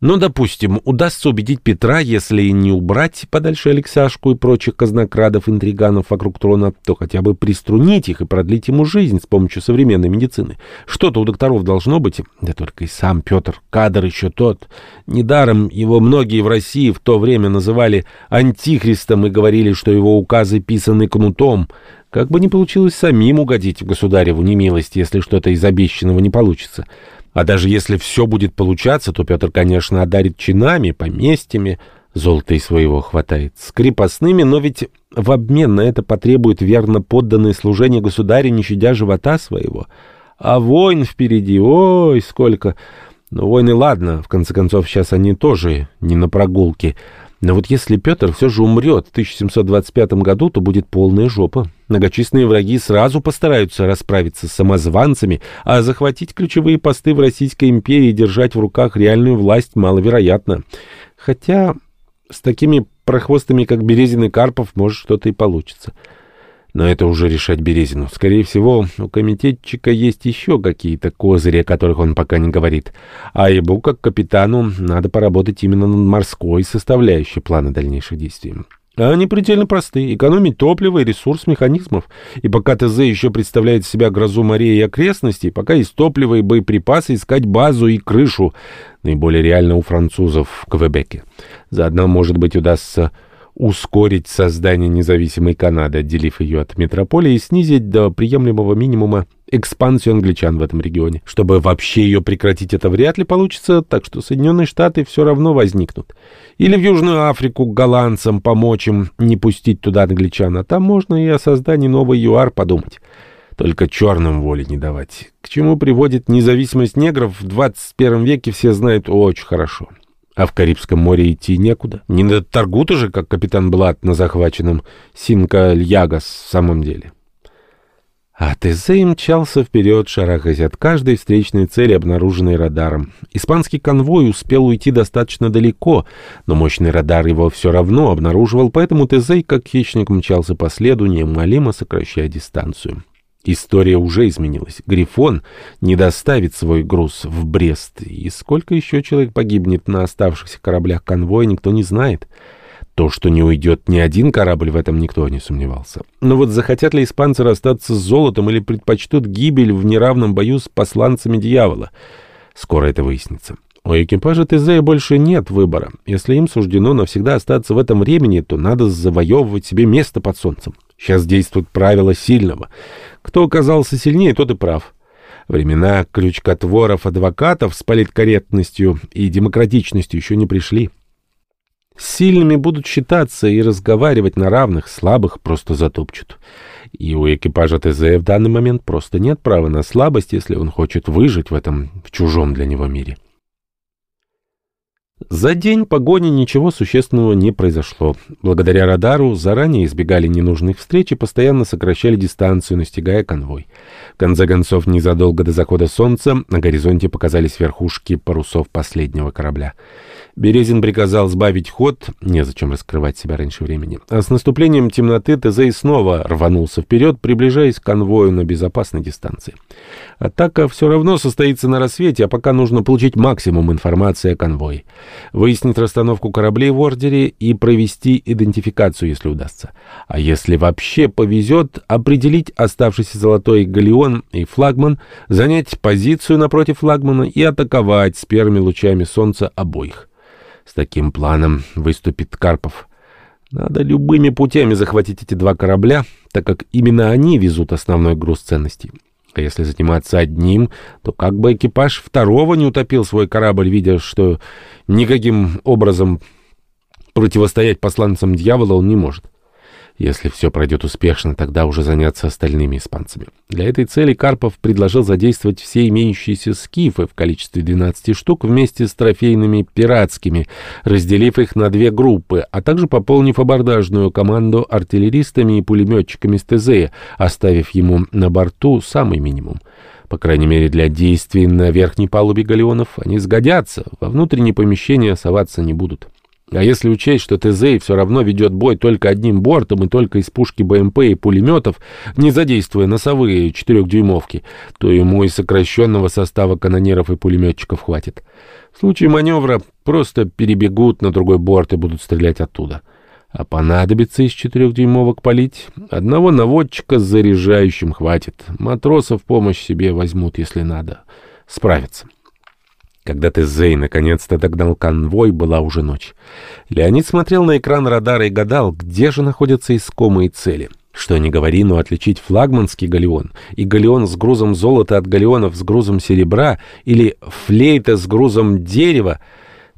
Speaker 1: Но, допустим, удастся убедить Петра, если не убрать подальше Алексашку и прочих казнокрадов-интриганов вокруг трона, то хотя бы приструнить их и продлить ему жизнь с помощью современной медицины. Что-то у докторов должно быть, да только и сам Петр, кадр еще тот. Недаром его многие в России в то время называли антихристом и говорили, что его указы писаны кнутом. Как бы ни получилось самим угодить в государеву немилость, если что-то из обещанного не получится. А даже если все будет получаться, то Петр, конечно, одарит чинами, поместьями, золота и своего хватает, с крепостными, но ведь в обмен на это потребует верно подданное служение государя, не щадя живота своего. А войн впереди, ой, сколько... Но войны, ладно, в конце концов, сейчас они тоже не на прогулке. Но вот если Петр все же умрет в 1725 году, то будет полная жопа. Многочисленные враги сразу постараются расправиться с самозванцами, а захватить ключевые посты в Российской империи и держать в руках реальную власть маловероятно. Хотя с такими прохвостами, как Березин и Карпов, может что-то и получится. Но это уже решать Березину. Скорее всего, у комитетчика есть еще какие-то козыри, о которых он пока не говорит. А ему, как капитану, надо поработать именно над морской составляющей плана дальнейших действий. Они предельно просты. Экономить топливо и ресурс механизмов. И пока ТЗ еще представляет себя грозу морей и окрестностей, пока из топлива и боеприпасы искать базу и крышу. Наиболее реально у французов в Квебеке. Заодно, может быть, удастся ускорить создание независимой Канады, отделив ее от метрополии, и снизить до приемлемого минимума экспансию англичан в этом регионе. Чтобы вообще ее прекратить, это вряд ли получится, так что Соединенные Штаты все равно возникнут. Или в Южную Африку голландцам помочь им не пустить туда англичан, а там можно и о создании новой ЮАР подумать. Только черным воли не давать. К чему приводит независимость негров в 21 веке, все знают очень хорошо. А в Карибском море идти некуда. Не на торгу же, как капитан Блат на захваченном Синка-Льягас в самом деле. А ТЗ мчался вперед, шарахаясь от каждой встречной цели, обнаруженной радаром. Испанский конвой успел уйти достаточно далеко, но мощный радар его все равно обнаруживал, поэтому ТЗ, как хищник, мчался по следу, неумолимо сокращая дистанцию. История уже изменилась. Грифон не доставит свой груз в Брест, и сколько еще человек погибнет на оставшихся кораблях конвоя, никто не знает. То, что не уйдет ни один корабль, в этом никто не сомневался. Но вот захотят ли испанцы расстаться с золотом или предпочтут гибель в неравном бою с посланцами дьявола? Скоро это выяснится. У экипажа ТЗ больше нет выбора. Если им суждено навсегда остаться в этом времени, то надо завоевывать себе место под солнцем. Сейчас действует правило сильного. Кто оказался сильнее, тот и прав. Времена крючкотворов, адвокатов с политкорректностью и демократичностью еще не пришли. Сильными будут считаться и разговаривать на равных, слабых просто затопчут. И у экипажа ТЗ в данный момент просто нет права на слабость, если он хочет выжить в этом в чужом для него мире. За день погони ничего существенного не произошло. Благодаря радару заранее избегали ненужных встреч и постоянно сокращали дистанцию, настигая конвой. В конце концов, незадолго до захода солнца на горизонте показались верхушки парусов последнего корабля. Березин приказал сбавить ход, незачем раскрывать себя раньше времени. А с наступлением темноты Тезей снова рванулся вперед, приближаясь к конвою на безопасной дистанции. Атака все равно состоится на рассвете, а пока нужно получить максимум информации о конвое. Выяснить расстановку кораблей в ордере и провести идентификацию, если удастся. А если вообще повезет, определить оставшийся золотой галеон и флагман, занять позицию напротив флагмана и атаковать с первыми лучами солнца обоих. С таким планом выступит Карпов. Надо любыми путями захватить эти два корабля, так как именно они везут основной груз ценностей. А если заниматься одним, то как бы экипаж второго не утопил свой корабль, видя, что никаким образом противостоять посланцам дьявола он не может. Если все пройдет успешно, тогда уже заняться остальными испанцами. Для этой цели Карпов предложил задействовать все имеющиеся скифы в количестве 12 штук вместе с трофейными пиратскими, разделив их на две группы, а также пополнив абордажную команду артиллеристами и пулеметчиками с ТЗ, оставив ему на борту самый минимум. По крайней мере, для действий на верхней палубе галеонов они сгодятся, во внутренние помещения соваться не будут. А если учесть, что Тезей все равно ведет бой только одним бортом и только из пушки БМП и пулеметов, не задействуя носовые четырехдюймовки, то ему и сокращенного состава канонеров и пулеметчиков хватит. В случае маневра просто перебегут на другой борт и будут стрелять оттуда. А понадобится из четырехдюймовок палить. Одного наводчика с заряжающим хватит. Матросов помощь себе возьмут, если надо. Справятся. Когда Тезей наконец-то догнал конвой, была уже ночь. Леонид смотрел на экран радара и гадал, где же находятся искомые цели. Что ни говори, но отличить флагманский галеон и галеон с грузом золота от галеонов с грузом серебра или флейта с грузом дерева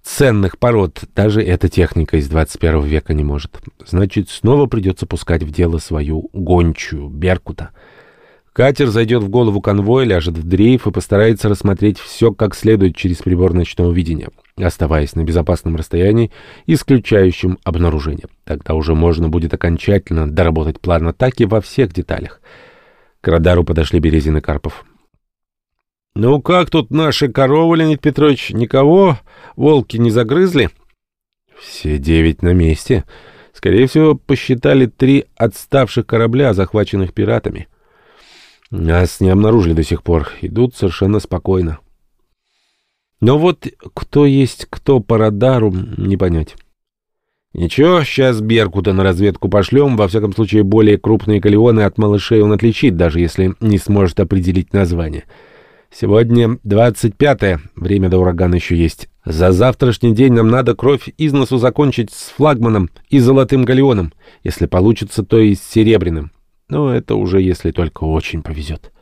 Speaker 1: ценных пород, даже эта техника из 21 века не может. Значит, снова придется пускать в дело свою гончую, Беркута. Катер зайдет в голову конвоя, ляжет в дрейф и постарается рассмотреть все как следует через прибор ночного видения, оставаясь на безопасном расстоянии, исключающим обнаружение. Тогда уже можно будет окончательно доработать план атаки во всех деталях. К радару подошли Березин и Карпов. «Ну как тут наши коровы, Леонид Петрович? Никого? Волки не загрызли?» «Все девять на месте. Скорее всего, посчитали три отставших корабля, захваченных пиратами». Нас не обнаружили до сих пор. Идут совершенно спокойно. Но вот кто есть кто по радару, не понять. Ничего, сейчас Беркута на разведку пошлем. Во всяком случае, более крупные галеоны от малышей он отличит, даже если не сможет определить название. Сегодня 25-е, время до урагана еще есть. За завтрашний день нам надо кровь из носу закончить с флагманом и золотым галеоном. Если получится, то и с серебряным. Но это уже если только очень повезет.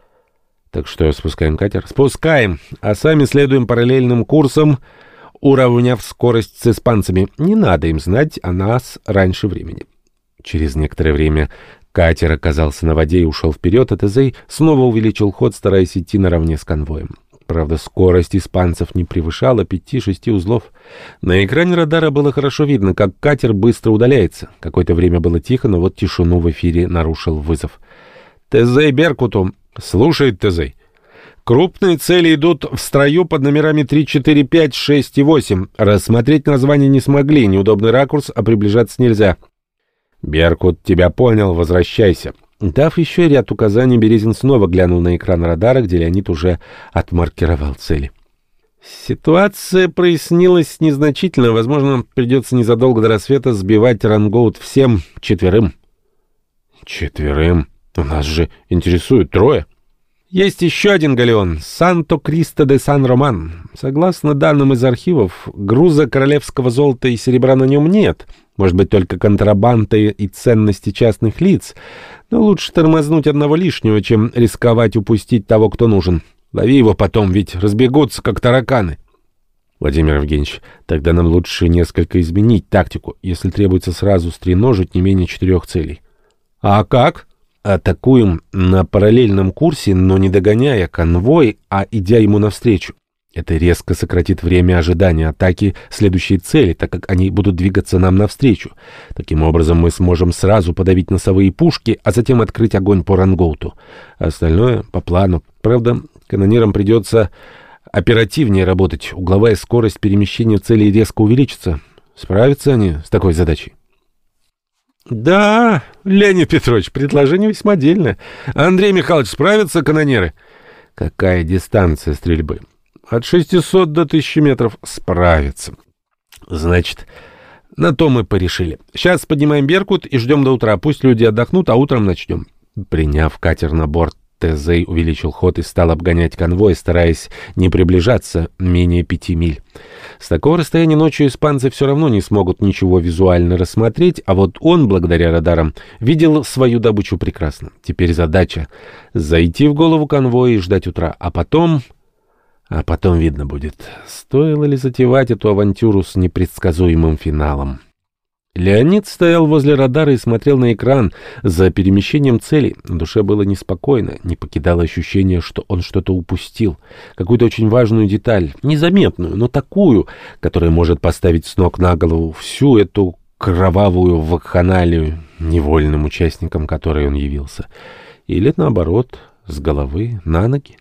Speaker 1: Так что спускаем катер? Спускаем, а сами следуем параллельным курсом, уравняв скорость с испанцами. Не надо им знать о нас раньше времени. Через некоторое время катер оказался на воде и ушел вперед, а Тезей снова увеличил ход, стараясь идти наравне с конвоем. Правда, скорость испанцев не превышала пяти-шести узлов. На экране радара было хорошо видно, как катер быстро удаляется. Какое-то время было тихо, но вот тишину в эфире нарушил вызов.
Speaker 2: Тезей Беркуту. Слушает Тезей. Крупные цели идут в строю под номерами 3, 4, 5, 6 и 8. Рассмотреть название не смогли, неудобный ракурс, а приближаться нельзя. Беркут тебя понял, возвращайся. Дав еще ряд указаний, Березин снова глянул на экран радара, где Леонид уже отмаркировал цели. Ситуация прояснилась незначительно. Возможно, придется незадолго до рассвета сбивать рангоут всем четверым. Четверым? У нас же интересует трое. Есть еще один галеон — Санто-Кристо де Сан-Роман. Согласно данным из архивов, груза королевского золота и серебра на нем нет. Может быть, только контрабанды и ценности частных лиц. Но лучше тормознуть одного лишнего, чем рисковать упустить того, кто нужен. Лови его потом, ведь разбегутся, как тараканы. Владимир Евгеньевич, тогда нам лучше несколько изменить тактику, если требуется сразу стреножить не менее четырех целей. А как? Атакуем на параллельном курсе, но не догоняя конвой, а идя ему навстречу. Это резко сократит время ожидания атаки следующей цели, так как они будут двигаться нам навстречу. Таким образом, мы сможем сразу подавить носовые пушки, а затем открыть огонь по рангоуту. Остальное по плану. Правда, канонирам придется оперативнее работать. Угловая скорость перемещения целей резко увеличится. Справятся они с такой задачей? Да, Леонид Петрович, предложение весьма дельное. Андрей Михайлович, справятся канонеры? Какая дистанция стрельбы? От 600 до 1000 метров справится. Значит, на то мы порешили. Сейчас поднимаем Беркут и ждем до утра. Пусть люди отдохнут, а утром начнем. Приняв катер на борт, Тезей увеличил ход и стал обгонять конвой, стараясь не приближаться менее пяти миль. С такого расстояния ночью испанцы все равно не смогут ничего визуально рассмотреть, а вот он, благодаря радарам, видел свою добычу прекрасно. Теперь задача — зайти в голову конвоя и ждать утра, а потом... А потом видно будет, стоило ли затевать эту авантюру с непредсказуемым финалом. Леонид стоял возле радара и смотрел на экран за перемещением целей. На душе было неспокойно, не покидало ощущение, что он что-то упустил. Какую-то очень важную деталь, незаметную, но такую, которая может поставить с ног на голову всю эту кровавую вакханалию, невольным участником которой он явился. Или, наоборот, с головы на ноги.